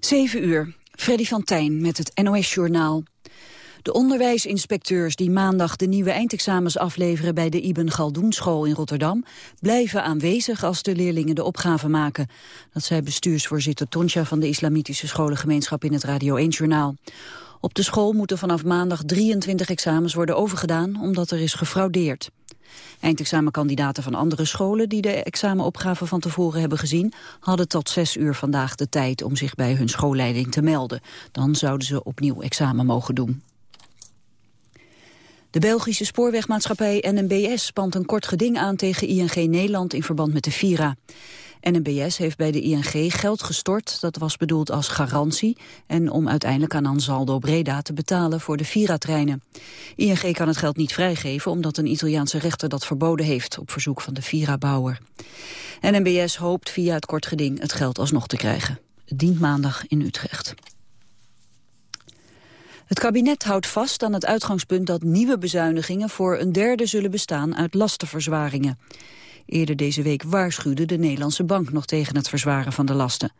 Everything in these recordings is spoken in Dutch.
7 uur, Freddy van Tijn met het NOS-journaal. De onderwijsinspecteurs die maandag de nieuwe eindexamens afleveren bij de Ibn Galdoenschool in Rotterdam blijven aanwezig als de leerlingen de opgave maken. Dat zei bestuursvoorzitter Tonja van de Islamitische Scholengemeenschap in het Radio 1-journaal. Op de school moeten vanaf maandag 23 examens worden overgedaan omdat er is gefraudeerd. Eindexamenkandidaten van andere scholen die de examenopgave van tevoren hebben gezien, hadden tot zes uur vandaag de tijd om zich bij hun schoolleiding te melden. Dan zouden ze opnieuw examen mogen doen. De Belgische spoorwegmaatschappij NMBS spant een kort geding aan tegen ING Nederland in verband met de Vira. NMBS heeft bij de ING geld gestort, dat was bedoeld als garantie... en om uiteindelijk aan Ansaldo Breda te betalen voor de Vira-treinen. ING kan het geld niet vrijgeven omdat een Italiaanse rechter dat verboden heeft... op verzoek van de Vira-bouwer. NMBS hoopt via het kort geding het geld alsnog te krijgen. Dient maandag in Utrecht. Het kabinet houdt vast aan het uitgangspunt dat nieuwe bezuinigingen voor een derde zullen bestaan uit lastenverzwaringen. Eerder deze week waarschuwde de Nederlandse bank nog tegen het verzwaren van de lasten.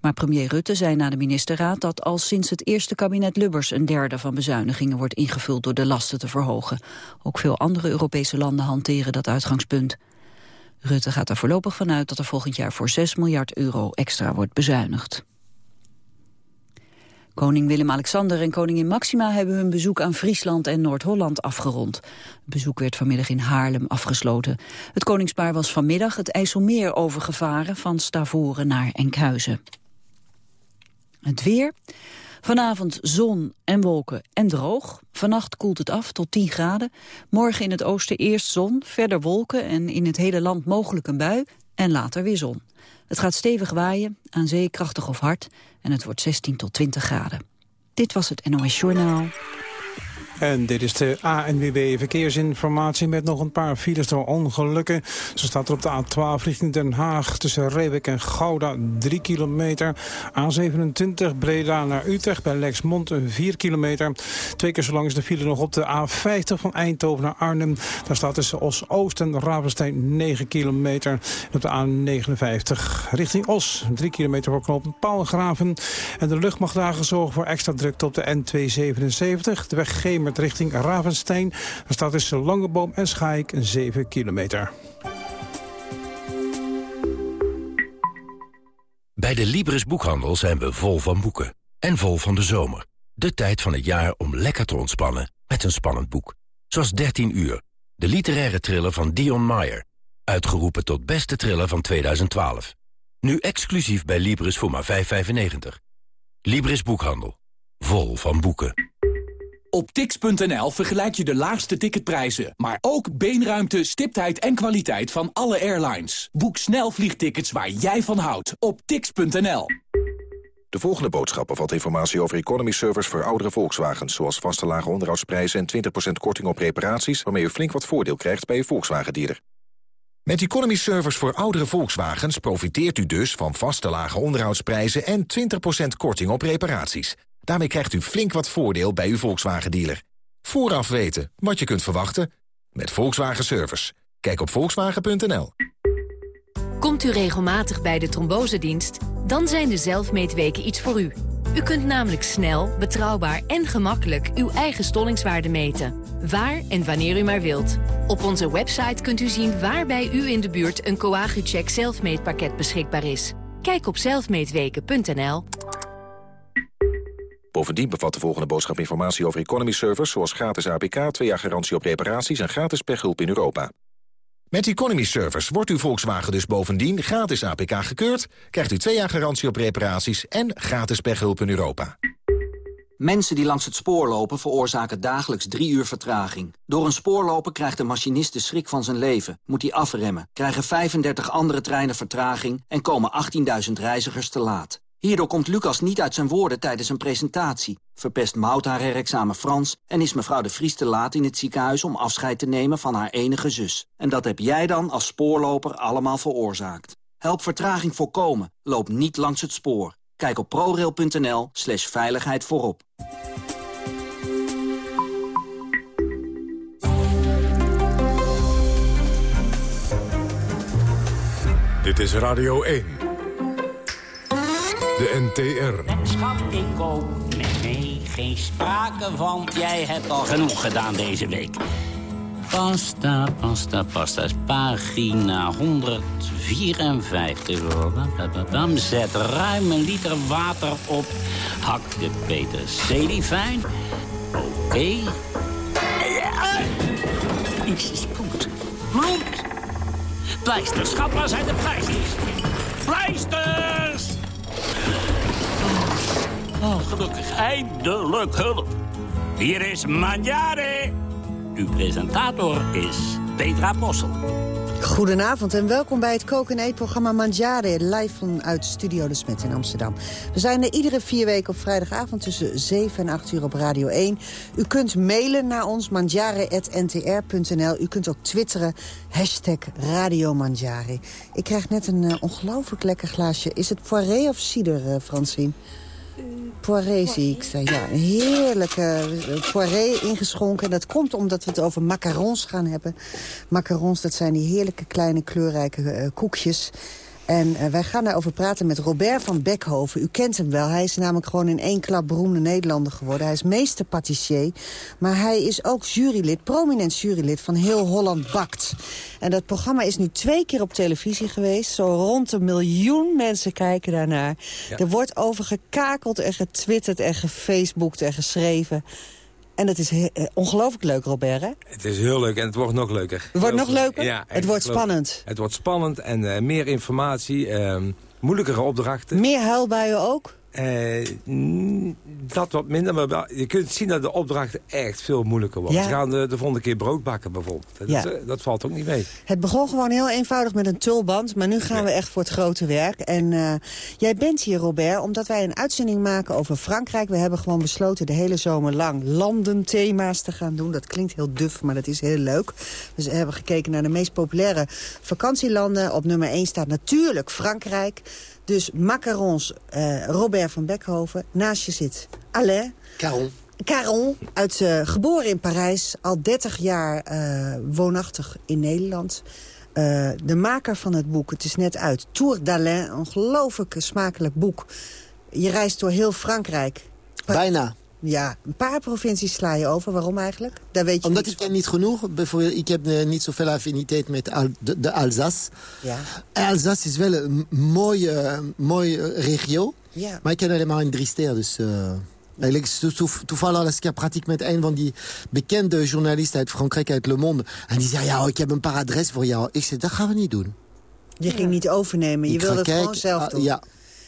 Maar premier Rutte zei na de ministerraad dat al sinds het eerste kabinet Lubbers een derde van bezuinigingen wordt ingevuld door de lasten te verhogen. Ook veel andere Europese landen hanteren dat uitgangspunt. Rutte gaat er voorlopig vanuit dat er volgend jaar voor 6 miljard euro extra wordt bezuinigd. Koning Willem-Alexander en koningin Maxima hebben hun bezoek aan Friesland en Noord-Holland afgerond. Het bezoek werd vanmiddag in Haarlem afgesloten. Het koningspaar was vanmiddag het IJsselmeer overgevaren van Stavoren naar Enkhuizen. Het weer. Vanavond zon en wolken en droog. Vannacht koelt het af tot 10 graden. Morgen in het oosten eerst zon, verder wolken en in het hele land mogelijk een bui en later weer zon. Het gaat stevig waaien, aan zee krachtig of hard en het wordt 16 tot 20 graden. Dit was het NOS Journaal. En dit is de ANWB Verkeersinformatie met nog een paar files door ongelukken. Zo staat er op de A12 richting Den Haag tussen Reewijk en Gouda 3 kilometer. A27 Breda naar Utrecht bij Lexmond 4 kilometer. Twee keer zo lang is de file nog op de A50 van Eindhoven naar Arnhem. Daar staat tussen Os-Oost en Ravenstein 9 kilometer. En op de A59 richting Os 3 kilometer voor knooppunt Paalgraven. En de lucht mag zorgen voor extra drukte op de N277. De weg Gemer met richting Ravenstein. Er staat tussen Langeboom en Schaik 7 kilometer. Bij de Libris Boekhandel zijn we vol van boeken. En vol van de zomer. De tijd van het jaar om lekker te ontspannen met een spannend boek. Zoals 13 uur, de literaire thriller van Dion Meyer. Uitgeroepen tot beste thriller van 2012. Nu exclusief bij Libris voor maar 5,95. Libris Boekhandel. Vol van boeken. Op tix.nl vergelijk je de laagste ticketprijzen, maar ook beenruimte, stiptheid en kwaliteit van alle airlines. Boek snel vliegtickets waar jij van houdt op tix.nl. De volgende boodschap bevat informatie over economy servers voor oudere Volkswagens... zoals vaste lage onderhoudsprijzen en 20% korting op reparaties... waarmee u flink wat voordeel krijgt bij uw Volkswagen-dealer. Met economy servers voor oudere Volkswagens profiteert u dus van vaste lage onderhoudsprijzen... en 20% korting op reparaties. Daarmee krijgt u flink wat voordeel bij uw Volkswagen-dealer. Vooraf weten wat je kunt verwachten met Volkswagen Service. Kijk op volkswagen.nl. Komt u regelmatig bij de trombosedienst? Dan zijn de zelfmeetweken iets voor u. U kunt namelijk snel, betrouwbaar en gemakkelijk uw eigen stollingswaarde meten. Waar en wanneer u maar wilt. Op onze website kunt u zien waar bij u in de buurt een Coagucheck zelfmeetpakket beschikbaar is. Kijk op zelfmeetweken.nl. Bovendien bevat de volgende boodschap informatie over economy servers... zoals gratis APK, twee jaar garantie op reparaties en gratis pechhulp in Europa. Met Economy Servers wordt uw Volkswagen dus bovendien gratis APK gekeurd... krijgt u twee jaar garantie op reparaties en gratis pechhulp in Europa. Mensen die langs het spoor lopen veroorzaken dagelijks drie uur vertraging. Door een spoorloper krijgt de machinist de schrik van zijn leven. Moet hij afremmen, krijgen 35 andere treinen vertraging... en komen 18.000 reizigers te laat. Hierdoor komt Lucas niet uit zijn woorden tijdens een presentatie. Verpest Mout haar herexamen Frans... en is mevrouw de Vries te laat in het ziekenhuis om afscheid te nemen van haar enige zus. En dat heb jij dan als spoorloper allemaal veroorzaakt. Help vertraging voorkomen. Loop niet langs het spoor. Kijk op prorail.nl slash veiligheid voorop. Dit is Radio 1. De NTR. Schat, ik koop. Nee, nee, geen sprake van. Jij hebt al genoeg gedaan deze week. Pasta, pasta, pasta. is Pagina 154. Dan zet ruim een liter water op. Hak de peterselie fijn. Oké. Iets is bloed. Bloed! Pleisters, schat, waar zijn de pleisters? Pleisters! Oh, gelukkig, eindelijk hulp. Hier is Manjare. Uw presentator is Petra Possel. Goedenavond en welkom bij het koken en eetprogramma Mangiare... live vanuit Studio De Smet in Amsterdam. We zijn er iedere vier weken op vrijdagavond tussen 7 en 8 uur op Radio 1. U kunt mailen naar ons mangiare.ntr.nl. U kunt ook twitteren, hashtag Radio Mangiare. Ik krijg net een uh, ongelooflijk lekker glaasje. Is het poiré of cider, uh, Francine? Poiré zie ik. Ja, een heerlijke poiré ingeschonken. Dat komt omdat we het over macarons gaan hebben. Macarons, dat zijn die heerlijke kleine kleurrijke uh, koekjes... En uh, wij gaan daarover praten met Robert van Beckhoven. U kent hem wel. Hij is namelijk gewoon in één klap beroemde Nederlander geworden. Hij is meester patissier. Maar hij is ook jurylid, prominent jurylid van Heel Holland Bakt. En dat programma is nu twee keer op televisie geweest. Zo rond een miljoen mensen kijken daarnaar. Ja. Er wordt over gekakeld en getwitterd en gefaceboekt en geschreven. En het is ongelooflijk leuk, Robert, hè? Het is heel leuk en het wordt nog leuker. Het wordt nog leuker? Ja. Het wordt spannend? Het wordt spannend en uh, meer informatie, uh, moeilijkere opdrachten. Meer huilbuien ook? Uh, dat wat minder, maar je kunt zien dat de opdrachten echt veel moeilijker worden. Ja. Ze gaan de, de volgende keer brood bakken bijvoorbeeld. Dat, ja. is, dat, valt ook niet mee. Het begon gewoon heel eenvoudig met een tulband, maar nu gaan ja. we echt voor het grote werk. En uh, jij bent hier, Robert, omdat wij een uitzending maken over Frankrijk. We hebben gewoon besloten de hele zomer lang landenthema's te gaan doen. Dat klinkt heel duf, maar dat is heel leuk. Dus we hebben gekeken naar de meest populaire vakantielanden. Op nummer 1 staat natuurlijk Frankrijk. Dus macarons, uh, Robert van Beckhoven. Naast je zit Alain. Caron. Caron, uit, uh, geboren in Parijs, al 30 jaar uh, woonachtig in Nederland. De maker van het boek, het is net uit, Tour d'Alain, een ongelooflijk smakelijk boek. Je reist door heel Frankrijk. Bijna. Ja, een paar provincies sla je over. Waarom eigenlijk? Daar weet je Omdat ik ken niet genoeg. Bijvoorbeeld, ik heb uh, niet zoveel affiniteit met Al de, de, Alsace. Ja. Alsace is wel een mooie, mooie regio. Ja. Maar ik ken alleen maar in drie sterren. Dus, uh, eigenlijk to, to, toevallig als ik pratique met een van die bekende journalisten uit Frankrijk, uit Le Monde. En die zei, ja, ik heb een paar adres voor jou. Ik zei, dat gaan we niet doen. Je ging niet overnemen. Je ik wilde het kijken, gewoon zelf doen. Ja.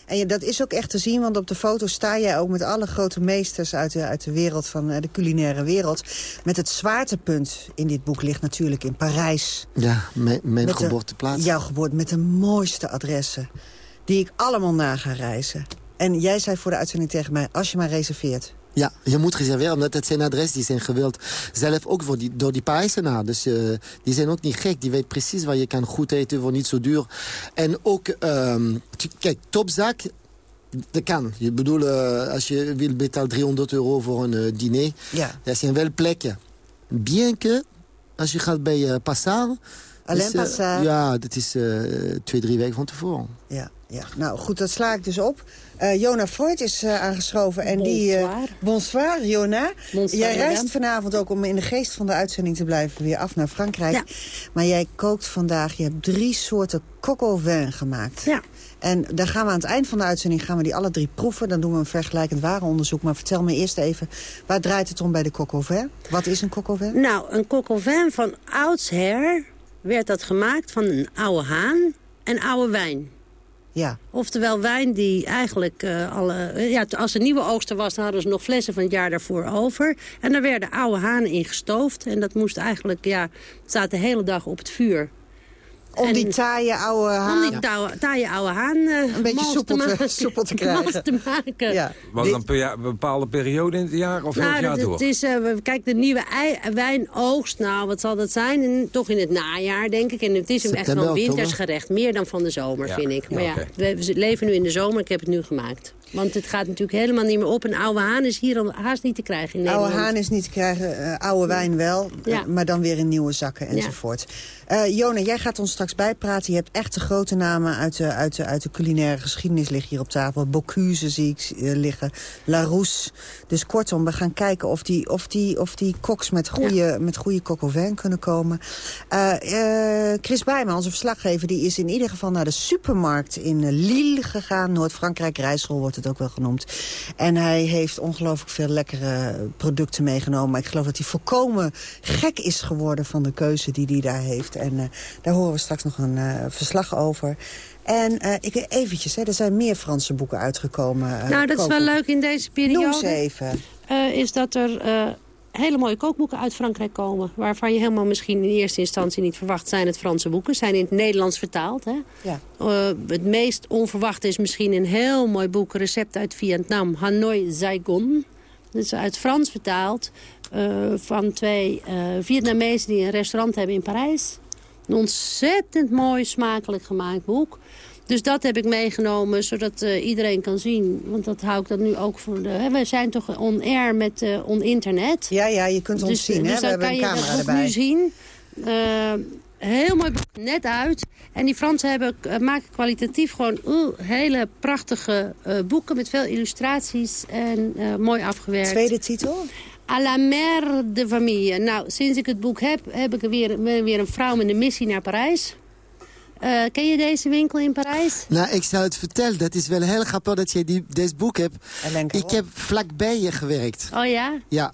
En dat is ook echt te zien, want op de foto sta jij ook met alle grote meesters uit de, uit de wereld van de culinaire wereld. Met het zwaartepunt in dit boek ligt natuurlijk in Parijs. Ja, mijn, mijn geboorteplaats. Jouw geboorte met de mooiste adressen. Die ik allemaal na ga reizen. En jij zei voor de uitzending tegen mij, als je maar reserveert. Ja, je moet reserveren, omdat het zijn adres die zijn gewild. Zelf ook voor die, door die Parijzenaar. Dus uh, die zijn ook niet gek. Die weet precies waar je kan goed eten voor niet zo duur. En ook, um, kijk, topzaak, dat kan. Je bedoelt, uh, als je wil betalen 300 euro voor een uh, diner. Ja. Dat zijn wel plekken. Bien que, als je gaat bij Passard... Alleen Passard? Ja, dat is twee, drie weken van tevoren. Ja, ja. Nou goed, dat sla ik dus op. Uh, Jona Freud is uh, aangeschoven. En bonsoir. die, uh, bonsoir, Jona. Bonsoir, jij reist vanavond ook om in de geest van de uitzending te blijven weer af naar Frankrijk. Ja. Maar jij kookt vandaag, je hebt drie soorten au vin gemaakt. Ja. En daar gaan we aan het eind van de uitzending gaan we die alle drie proeven. Dan doen we een vergelijkend warenonderzoek. Maar vertel me eerst even, waar draait het om bij de au vin? Wat is een au vin? Nou, een au vin van oudsher werd dat gemaakt van een oude haan en oude wijn. Ja. Oftewel wijn die eigenlijk, uh, alle, ja, als er nieuwe oogsten was... hadden ze nog flessen van het jaar daarvoor over. En daar werden oude hanen in gestoofd. En dat moest eigenlijk, ja, staat de hele dag op het vuur. Om en, die taaie oude haan... Om die taaie, taaie oude haan uh, een beetje soepel te, soepel te krijgen. te maken. Ja. Was het dan per een bepaalde periode in het jaar of nou, heel het jaar het, door? Het is, uh, kijk, de nieuwe ei, wijnoogst, nou, wat zal dat zijn? En, toch in het najaar, denk ik. En het is hem echt wel wintersgerecht. Meer dan van de zomer, ja. vind ik. Maar ja, ja, okay. we, we, leven nu in de zomer, ik heb het nu gemaakt. Want het gaat natuurlijk helemaal niet meer op. Een oude haan is hier al haast niet te krijgen in Nederland. Oude haan is niet te krijgen, uh, oude wijn wel. Ja. maar dan weer in nieuwe zakken enzovoort. Uh, Jona, jij gaat ons straks bijpraten. Je hebt echte grote namen uit de, uit de, uit de culinaire geschiedenis liggen hier op tafel. Bocuse zie ik liggen. Larousse. Dus kortom, we gaan kijken of die, of die, of die koks met goede, ja. met goede coq kunnen komen. Chris Bijman, onze verslaggever, die is in ieder geval naar de supermarkt in Lille gegaan. Noord-Frankrijk, Rijssel wordt het ook wel genoemd. En hij heeft ongelooflijk veel lekkere producten meegenomen. Maar ik geloof dat hij volkomen gek is geworden van de keuze die hij daar heeft. En uh, daar horen we straks nog een uh, verslag over. En uh, ik, eventjes, hè, er zijn meer Franse boeken uitgekomen. nou, dat is wel leuk in deze periode. Noem ze even. is dat er hele mooie kookboeken uit Frankrijk komen. Waarvan je helemaal misschien in eerste instantie niet verwacht zijn het Franse boeken. Zijn in het Nederlands vertaald. Hè? Ja. Uh, het meest onverwachte is misschien een heel mooi boek. Recept uit Vietnam. Hanoi Saigon. Dat is uit Frans vertaald. Uh, van twee uh, Vietnamezen die een restaurant hebben in Parijs. Een ontzettend mooi, smakelijk gemaakt boek. Dus dat heb ik meegenomen, zodat uh, iedereen kan zien. Want dat hou ik dan nu ook voor de... Hè, zijn toch on-air met uh, on-internet. Ja, ja, je kunt ons dus, zien, dus hè? we hebben een camera dat erbij. nu zien. Uh, heel mooi net uit. En die Fransen hebben, maken kwalitatief gewoon hele prachtige boeken... met veel illustraties en mooi afgewerkt. Tweede titel? À la mère de famille. Nou, sinds ik het boek heb, heb ik weer, weer een vrouw met een missie naar Parijs. Uh, ken je deze winkel in Parijs? Nou, ik zou het vertellen. Dat is wel heel grappig dat je die, deze boek hebt. Ik heb vlakbij je gewerkt. Oh ja? Ja.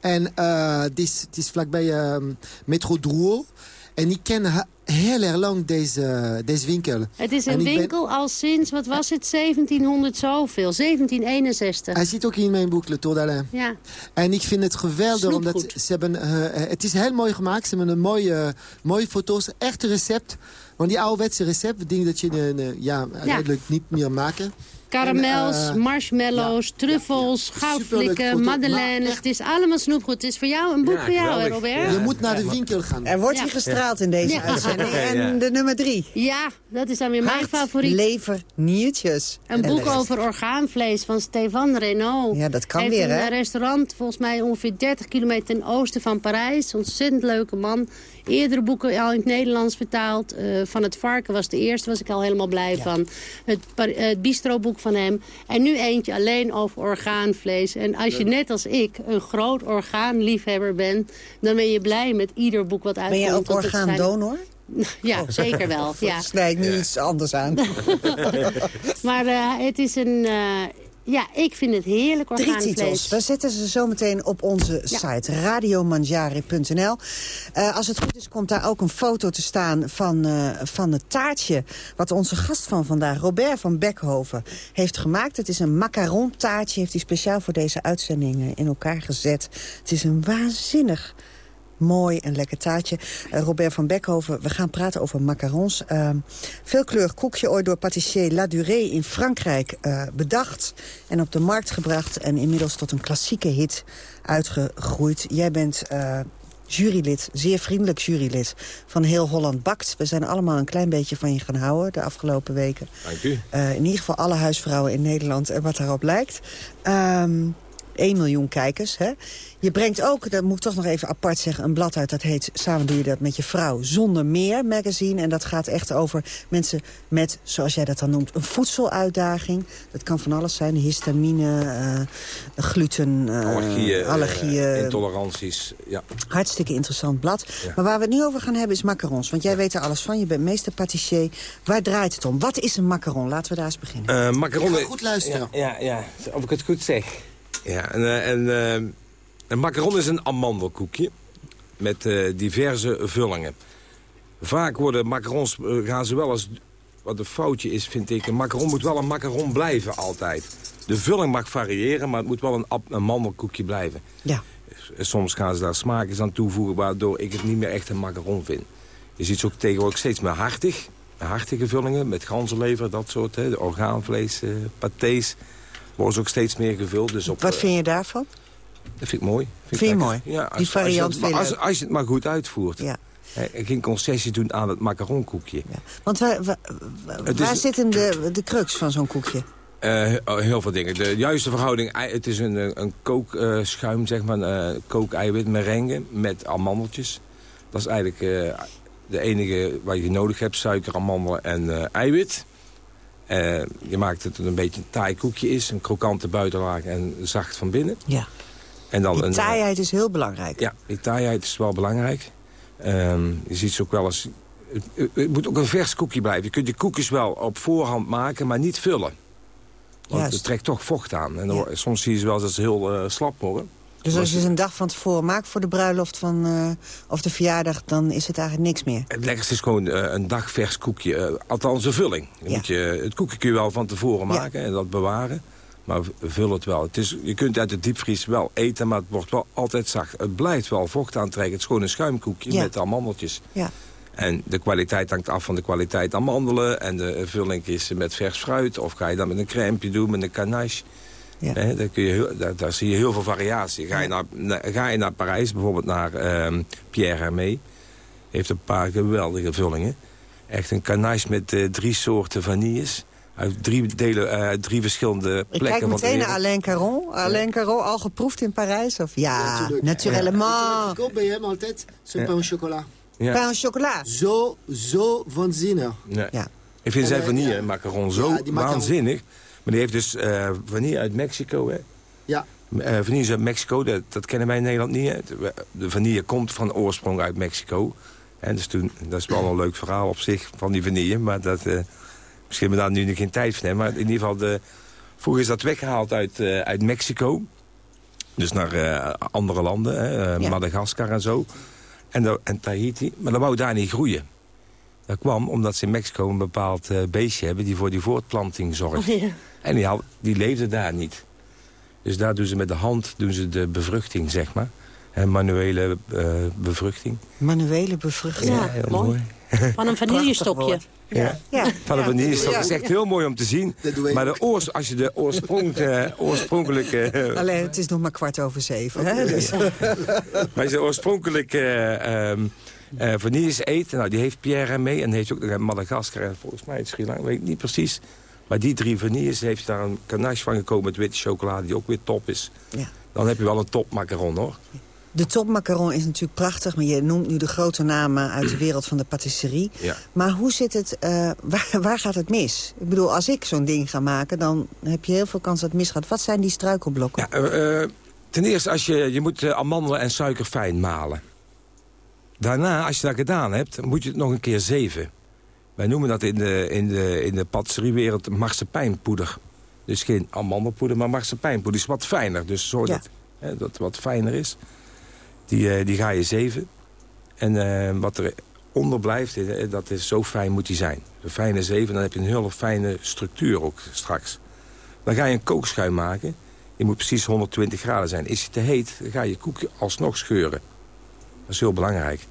En uh, het, is, vlakbij uh, Metro Drouot. En ik ken heel erg lang deze, deze winkel. Het is een winkel ben... al sinds, wat was het, 1700 zoveel, 1761. Hij zit ook in mijn boek, Le Tour d'Alain. Ja. En ik vind het geweldig, Snoepgoed. omdat ze hebben, uh, het is heel mooi gemaakt. Ze hebben een mooie, mooie foto's, echte recept. Want die ouderwetse recept, dingen dat je uh, ja, uiteindelijk niet meer maken. Karamels, en, uh, marshmallows, ja, truffels, ja, ja. goudflikken, madeleines. Het is allemaal snoepgoed. Het is voor jou een boek voor jou, hè, Robert? Je moet naar de winkel gaan. Er wordt hier gestraald in deze uitzending. En de nummer drie. Ja, dat is dan weer mijn favoriet. lever, niertjes. Een boek over orgaanvlees van Stéphane Renaud. Ja, dat kan Heeft weer, hè? een restaurant, volgens mij ongeveer 30 kilometer ten oosten van Parijs. Ontzettend leuke man. Eerdere boeken al in het Nederlands vertaald. Uh, van het varken was de eerste, was ik al helemaal blij ja. van. Het, uh, het bistroboek van hem. En nu eentje alleen over orgaanvlees. En als je net als ik een groot orgaanliefhebber bent... dan ben je blij met ieder boek wat uitkomt. Ben je ook orgaandonor? Ja, zeker wel. Ja. Snij ik nu iets anders aan. maar uh, het is een... Uh, ja, ik vind het heerlijk orgaanvlees. Drie titels. We zetten ze zometeen op onze ja. site, radiomanjari.nl. Uh, als het goed is, komt daar ook een foto te staan van, uh, van het taartje... wat onze gast van vandaag, Robert van Beckhoven, heeft gemaakt. Het is een macaron taartje, heeft hij speciaal voor deze uitzending in elkaar gezet. Het is een waanzinnig mooi en lekker taartje. Uh, Robert van Beckhoven, we gaan praten over macarons. Uh, veelkleurig koekje, ooit door patissier La Durée in Frankrijk uh, bedacht... en op de markt gebracht en inmiddels tot een klassieke hit uitgegroeid. Jij bent uh, jurylid, zeer vriendelijk jurylid van Heel Holland Bakt. We zijn allemaal een klein beetje van je gaan houden de afgelopen weken. Dank u. Uh, in ieder geval alle huisvrouwen in Nederland en wat daarop lijkt. Um, 1 miljoen kijkers. Hè? Je brengt ook, dat moet ik toch nog even apart zeggen... een blad uit dat heet Samen doe je dat met je vrouw zonder meer magazine. En dat gaat echt over mensen met, zoals jij dat dan noemt... een voedseluitdaging. Dat kan van alles zijn. Histamine, uh, gluten, uh, allergieën, allergieën uh, intoleranties. Ja. Hartstikke interessant blad. Ja. Maar waar we het nu over gaan hebben is macarons. Want jij weet er alles van. Je bent meester patissier. Waar draait het om? Wat is een macaron? Laten we daar eens beginnen. macaron... goed luisteren. Ja, ja, ja, of ik het goed zeg. Ja, en, en uh, een macaron is een amandelkoekje met uh, diverse vullingen. Vaak worden macarons, uh, gaan ze wel als, wat een foutje is vind ik, een macaron moet wel een macaron blijven altijd. De vulling mag variëren, maar het moet wel een, een mandelkoekje blijven. Ja. Soms gaan ze daar smaakjes aan toevoegen, waardoor ik het niet meer echt een macaron vind. Je ziet ze ook tegenwoordig steeds meer hartig, hartige vullingen met ganzenlever, dat soort, hè, de orgaanvlees, pâtés worden ze ook steeds meer gevuld. Dus op, Wat vind je daarvan? Dat vind ik mooi. Vind, vind je mooi? Ja, als, Die variant als je, het, als, als je het maar goed uitvoert. Ja. Geen concessie doen aan het macaronkoekje. Ja. Want waar, waar, waar zit hem de, de crux van zo'n koekje? Uh, heel veel dingen. De juiste verhouding, het is een, een kookschuim, zeg maar, een uh, kookeiwit merengue met amandeltjes. Dat is eigenlijk de enige wat je nodig hebt, suiker, amandelen en eiwit. Je maakt het een beetje een taai koekje is, een krokante buitenlaag en zacht van binnen. Ja. En dan die een, taaiheid is heel belangrijk. Ja, die taaiheid is wel belangrijk. Um, je ziet ze ook wel eens... Het, het, moet ook een vers koekje blijven. Je kunt je koekjes wel op voorhand maken, maar niet vullen. Want Juist. het trekt toch vocht aan. En dan, soms zie je ze wel dat ze heel uh, slap worden. Dus als je ze een dag van tevoren maakt voor de bruiloft van, uh, of de verjaardag... dan is het eigenlijk niks meer? Het lekkerste is gewoon uh, een dag vers koekje. althans een vulling. Ja. Moet je, het koekje kun je wel van tevoren maken ja. en dat bewaren. Maar vul het wel. Het is, je kunt uit de diepvries wel eten, maar het wordt wel altijd zacht. Het blijft wel vocht aantrekken. Het is gewoon een schuimkoekje Ja. met amandeltjes. Ja. En de kwaliteit hangt af van de kwaliteit amandelen. En de vulling is met vers fruit. Of ga je dat met een crème doen, met een ganache. Ja. Daar, kun je heel, daar, daar zie je heel veel variatie. Ga je naar, na- ga je naar Parijs, bijvoorbeeld naar ehm, Pierre Hermé. Heeft een paar geweldige vullingen. Echt een ganache met eh, drie soorten vanilles. Uit drie, delen, eh, drie verschillende Ik plekken kijk van de meteen naar. Alain Caron. Alain Caron, al geproefd in Parijs? Of? Ja, naturellement. Ik koop bij hem altijd zo'n Ja. pain au chocolat. Ja. Pain au chocola. Zo, zo waanzinnig. Ja. Ik vind zijn En, eh, vanille ja. macaron zo Ja, waanzinnig. Maar die heeft dus eh, vanille uit Mexico. Hè. Ja. Eh, vanille is uit Mexico, dat, dat kennen wij in Nederland niet. Hè. De- vanille komt van oorsprong uit Mexico. En dus toen, dat is wel een leuk verhaal op zich van die vanille. Maar dat, eh, misschien hebben we daar nu geen tijd voor hebben. Maar in ieder geval, de, vroeger is dat weggehaald uit, uit Mexico. Dus naar andere landen, hè, Ja. Madagaskar en zo. En, en Tahiti. Maar dat wou daar niet groeien. Dat kwam omdat ze in Mexico een bepaald eh, beestje hebben... die voor die voortplanting zorgt. Ja. En die, had, die leefde daar niet. Dus daar doen ze met de hand doen ze de bevruchting, zeg maar. En manuele eh, bevruchting. Manuele bevruchting. Ja, heel mooi. Van een vanillestokje. Ja. Ja. Van de vanillestok. Ja. Dat is echt heel mooi om te zien. Maar de oors, als je de oorsprong, eh, oorspronkelijke... eh, Alleen, het is nog maar kwart over zeven. Hè? Dus, Maar als je oorspronkelijk eh eh, vanilles eet, nou, die heeft Pierre mee. En heeft ook nog in Madagaskar en volgens mij in Sri Lanka, weet ik niet precies. Maar die drie vanilles heeft daar een ganache van gekomen met witte chocolade, die ook weer top is. ja. Dan heb je wel een top macaron, hoor. De topmacaron is natuurlijk prachtig, maar je noemt nu de grote namen uit de wereld van de patisserie. Ja. Maar hoe zit het, eh, waar, waar gaat het mis? Ik bedoel, als ik zo'n ding ga maken, dan heb je heel veel kans dat het misgaat. Wat zijn die struikelblokken? Ja, eh, eh, ten eerste, als je, je moet eh, amandelen en suiker fijn malen. Daarna, als je dat gedaan hebt, moet je het nog een keer zeven. Wij noemen dat in de, in de, in de patisseriewereld marsepein-poeder. Dus geen amandelpoeder, maar marsepein-poeder. is wat fijner, dus zorg Ja. dat, hè, dat het wat fijner is. Die, eh, die ga je zeven. En eh, wat er onder blijft, eh, dat is zo fijn moet die zijn. Een fijne zeven, dan heb je een hele fijne structuur ook straks. Dan ga je een kookschuim maken. Die moet precies 120 graden zijn. Is het te heet, dan ga je koekje alsnog scheuren. Dat is heel belangrijk.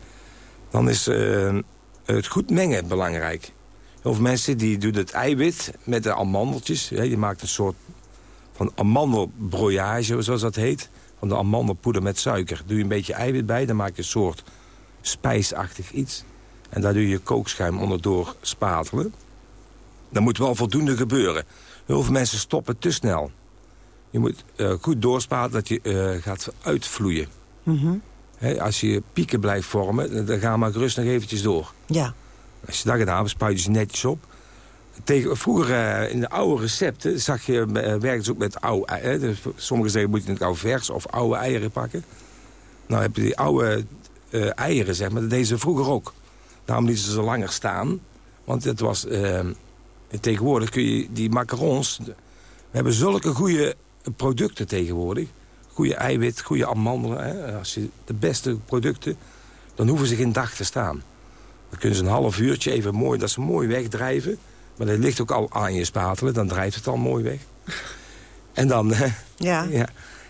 Dan is eh, het goed mengen belangrijk. Heel veel mensen die doen het eiwit met de amandeltjes. Je maakt een soort van amandelbroyage, zoals dat heet. Van de amandelpoeder met suiker. Doe je een beetje eiwit bij, dan maak je een soort spijsachtig iets. En daar doe je kookschuim onderdoor spatelen. Dat moet wel voldoende gebeuren. Heel veel mensen stoppen te snel. Je moet eh, goed doorspaten dat je eh, gaat uitvloeien. Mhm. Als je pieken blijft vormen, dan ga maar gerust nog eventjes door. Ja. Als je dat gedaan hebt, spuit je ze netjes op. Tegen, vroeger eh, in de oude recepten zag je, uh, werkten ze ook met oude eieren. Dus sommigen zeggen moet je het nou vers of oude eieren pakken. Nou heb je die oude eh, eieren, zeg maar, dat deden ze vroeger ook. Daarom lieten ze ze langer staan. Want het was, tegenwoordig kun je die macarons... We hebben zulke goede producten tegenwoordig. Goede eiwit, goede amandelen. Hè. Als je de beste producten, dan hoeven ze geen dag te staan. Dan kunnen ze een half uurtje even mooi, dat ze mooi wegdrijven. Maar dat ligt ook al aan je spatelen, dan drijft het al mooi weg. En dan... Ja. ja.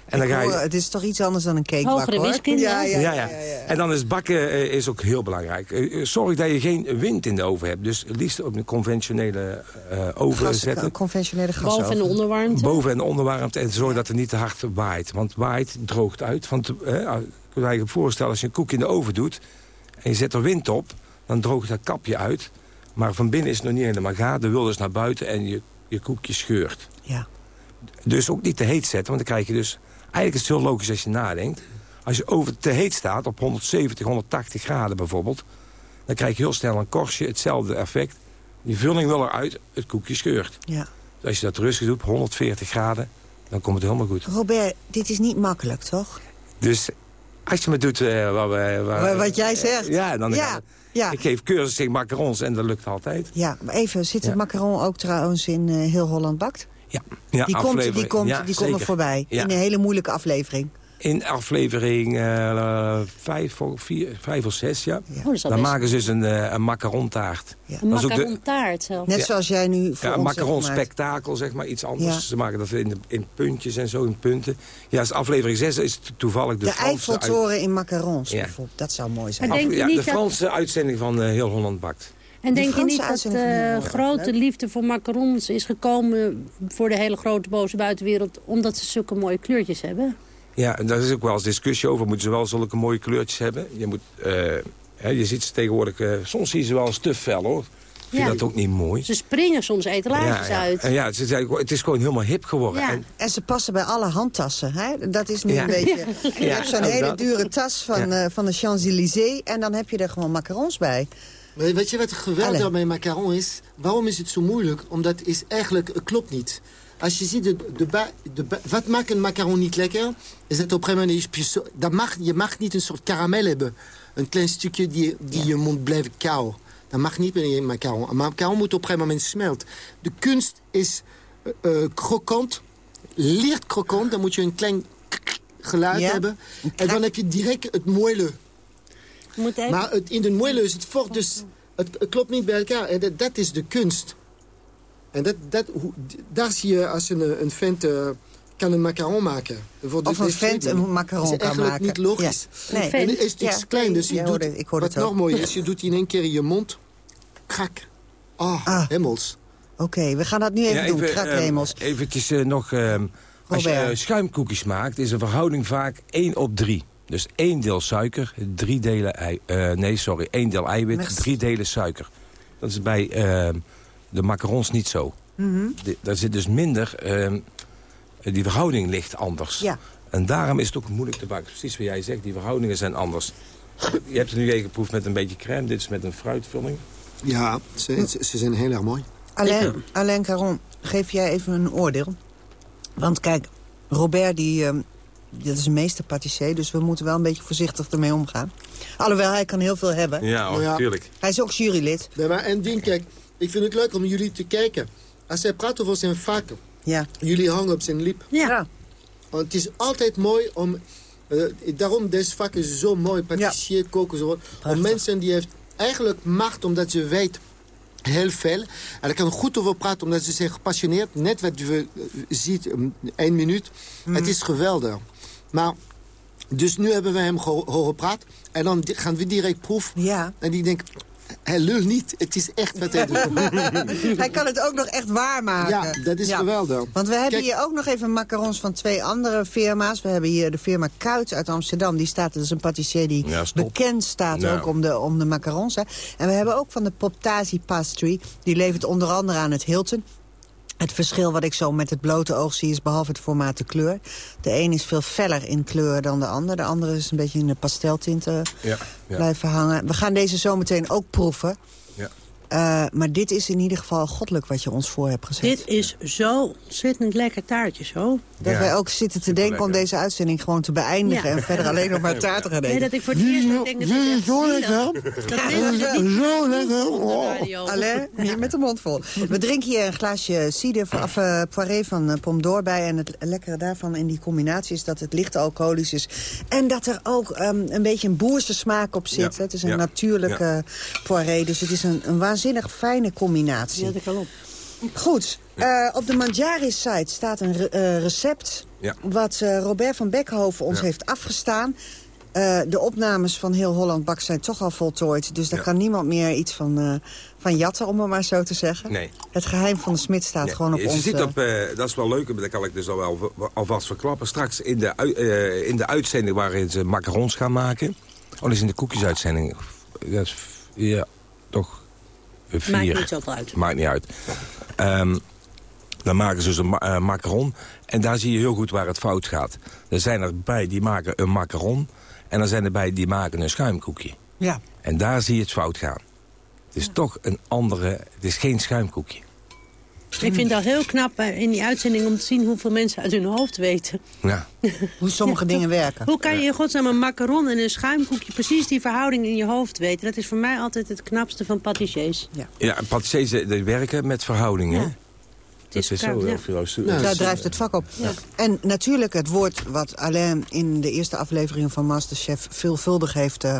En dan Ik ga hoor, je... het is toch iets anders dan een cakebak, Hogere hoor. wiskunde, ja, ja, Ja, ja. En dan is bakken eh, is ook heel belangrijk. Eh, eh, Zorg dat je geen wind in de oven hebt. Dus het liefst op een conventionele eh, oven Gas, zetten. conventionele gas. Boven en onderwarmte. Boven en onderwarmte. En zorg dat het niet te hard waait. Want waait droogt uit. Want eh, kun je je voorstellen als je een koek in de oven doet... en je zet er wind op, dan droogt dat kapje uit. Maar van binnen is het nog niet helemaal gaar. De wil dus naar buiten en je, je koekje scheurt. Ja. Dus ook niet te heet zetten, want dan krijg je dus... Eigenlijk is het heel logisch als je nadenkt. Als je over te heet staat, op 170, 180 graden bijvoorbeeld... dan krijg je heel snel een korstje, hetzelfde effect. Die vulling wil eruit, het koekje scheurt. Ja. Dus als je dat rustig doet, op 140 graden, dan komt het helemaal goed. Robert, dit is niet makkelijk, toch? Dus als je me doet uh, wat, we, wat, wat, jij zegt. ja, dan ja, ja. Ik geef cursus in macarons en dat lukt altijd. Ja, maar even, zit het macaron ook trouwens in uh, Heel Holland Bakt? Ja, ja die komt, die komt, ja, die komt nog voorbij. In een hele moeilijke aflevering. In aflevering uh, vijf, of vier, vijf of zes, ja. Oh, dan maken ze dus een, uh, een macarontaart. Ja. Een macarontaart zelf. Net zoals jij nu voor ja, een macaron-spektakel, zeg maar, iets anders. Ze maken dat in, in puntjes en zo, in punten. Ja, is aflevering zes is toevallig de, de Franse... Eiffeltoren uit... in macarons, bijvoorbeeld. Dat zou mooi zijn. Af, ja, de Franse dat... uitzending van uh, Heel Holland Bakt. En denk je niet dat de uh, grote liefde voor macarons is gekomen... voor de hele grote boze buitenwereld... omdat ze zulke mooie kleurtjes hebben? Ja, en daar is ook wel eens discussie over. Moeten ze wel zulke mooie kleurtjes hebben? Je, moet, uh, hè, je ziet ze tegenwoordig... Uh, soms zien ze wel een te fel, hoor. Ik vind ja, dat ook niet mooi. Ze springen soms etalages ja, ja. uit. En ja, het is, het is gewoon helemaal hip geworden. En, en, ze passen bij alle handtassen. Hè? Dat is nu een beetje... Je hebt zo'n hele dure tas van, uh, van de Champs-Élysées... en dan heb je er gewoon macarons bij. Weet je wat geweldig met macaron is? Waarom is het zo moeilijk? Omdat het is eigenlijk, het klopt niet. Als je ziet, de, de, de, wat maakt een macaron niet lekker? Is dat op een gegeven moment... Dat mag, je mag niet een soort karamel hebben. Een klein stukje die, die ja. je mond blijft kou. Dat mag niet met een macaron. Een macaron moet op een gegeven moment smelten. De kunst is uh, krokant, licht krokant. Dan moet je een klein geluid ja. hebben. En dan heb je direct het Maar het, in de moelle is het fort, dus het, het klopt niet bij elkaar. En dat, dat is de kunst. En dat, dat, daar zie je als een, een vent uh, kan een macaron maken. Of een vent een macaron kan maken. Dat is niet logisch. Ja. Nee. En het is, ja. klein, dus je ja, doet, ik wat nog mooi is, je doet in één keer in je mond. Krak. Oh, ah. hemels. Oké, okay, we gaan dat nu even, ja, even doen, krak hemels. Um, eventjes uh, nog, um, als je uh, schuimkoekjes maakt, is een verhouding vaak 1 op 3. Dus één deel suiker, drie delen ei, uh, nee, sorry, één deel eiwit, Merci. drie delen suiker. Dat is bij uh, de macarons niet zo. Mm -hmm. de, daar zit dus minder, uh, die verhouding ligt anders. Ja. En daarom is het ook moeilijk te bakken. Precies wat jij zegt, die verhoudingen zijn anders. Je hebt het nu even geproefd met een beetje crème, dit is met een fruitvulling. Ja, ze, ze zijn heel erg mooi. Alain, Alain Caron, geef jij even een oordeel. Want kijk, Robert die... Dat is een meester patissier, dus we moeten wel een beetje voorzichtig ermee omgaan. Alhoewel, hij kan heel veel hebben. Ja, natuurlijk. Ja. Hij is ook jurylid. Nee, maar en ding, kijk, ik vind het leuk om jullie te kijken. Als hij praat over zijn vakken, ja. jullie hangen op zijn lip. Ja. Want het is altijd mooi om... Uh, daarom deze vak is zo mooi, patissier, ja. koken, zo. Om mensen die heeft eigenlijk macht, omdat ze weet heel veel. En daar kan goed over praten, omdat ze zijn gepassioneerd. Net wat je ziet, één minuut. Mm. Het is geweldig. Maar, dus nu hebben we hem horen praten. En dan gaan we direct proeven. Ja. En die denkt, hij lul niet. Het is echt wat hij doet. hij kan het ook nog echt waarmaken. Ja, dat is ja. geweldig. Want we hebben Kijk, hier ook nog even macarons van twee andere firma's. We hebben hier de firma Kuit uit Amsterdam. Die staat, dat is een patissier die ja, bekend staat nou. ook om de, om de macarons. Hè. En we hebben ook van de Poptazi Pastry. Die levert onder andere aan het Hilton. Het verschil wat ik zo met het blote oog zie is behalve het formaat de kleur. De een is veel feller in kleur dan de ander. De andere is een beetje in de pasteltinten ja, ja. blijven hangen. We gaan deze zo meteen ook proeven. Uh, maar dit is in ieder geval goddelijk wat je ons voor hebt gezet. Dit is zo ontzettend lekker taartje, zo. Dat ja, wij ook zitten te denken om deze uitzending gewoon te beëindigen... en verder alleen nog maar taart te gaan eten. Nee, dat ik voor het eerst denk dat het zo lekker. Zo lekker. Alain, hier met de mond vol. We drinken hier een glaasje cider of uh, poiré van uh, Pomdor bij. En het lekkere daarvan in die combinatie is dat het licht alcoholisch is. En dat er ook um, een beetje een boerse smaak op zit. Ja. Het is een ja. natuurlijke ja. poiré, dus het is een, een waanzinnig fijne combinatie. Ja, dat kan op. Goed, uh, op de Manjari-site staat een re uh, recept... Ja. wat uh, Robert van Beckhoven ons ja. heeft afgestaan. de opnames van heel Holland Bak zijn toch al voltooid... dus daar ja. kan niemand meer iets van, van jatten, om het maar zo te zeggen. Nee. Het geheim van de smid staat nee. gewoon op Je onze... Ziet op, dat is wel leuk, dat kan ik dus al wel alvast verklappen. Straks in de, in de uitzending waarin ze macarons gaan maken... Oh, dat is in de koekjesuitzending. Dat is, ja, toch... Vier. Maakt niet zoveel uit. Maakt niet uit. Um, Dan maken ze dus een ma macaron. En daar zie je heel goed waar het fout gaat. Er zijn erbij die maken een macaron. En er zijn erbij die maken een schuimkoekje. Ja. En daar zie je het fout gaan. Het is toch een andere... Het is geen schuimkoekje. Ik vind dat heel knap eh, in die uitzending om te zien hoeveel mensen uit hun hoofd weten. Ja. Hoe sommige dingen werken. Hoe kan je in godsnaam een macaron en een schuimkoekje precies die verhouding in je hoofd weten? Dat is voor mij altijd het knapste van patissiers. Ja. Ja, patissiers eh, die werken met verhoudingen. hè? Dat is zo. ja. je nou Daar drijft het vak op. En natuurlijk het woord wat Alain in de eerste aflevering van Masterchef... veelvuldig heeft eh,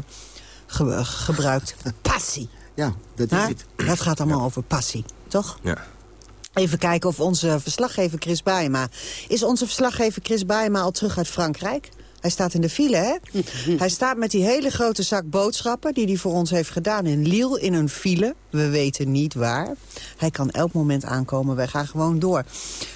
ge- gebruikt. Passie. Ja, dat is het. Dat gaat allemaal over passie, toch? Ja. Even kijken of onze verslaggever Chris Baema... Is onze verslaggever Chris Baema al terug uit Frankrijk? Hij staat in de file, hè? hij staat met die hele grote zak boodschappen... die hij voor ons heeft gedaan in Lille in een file. We weten niet waar. Hij kan elk moment aankomen. Wij gaan gewoon door.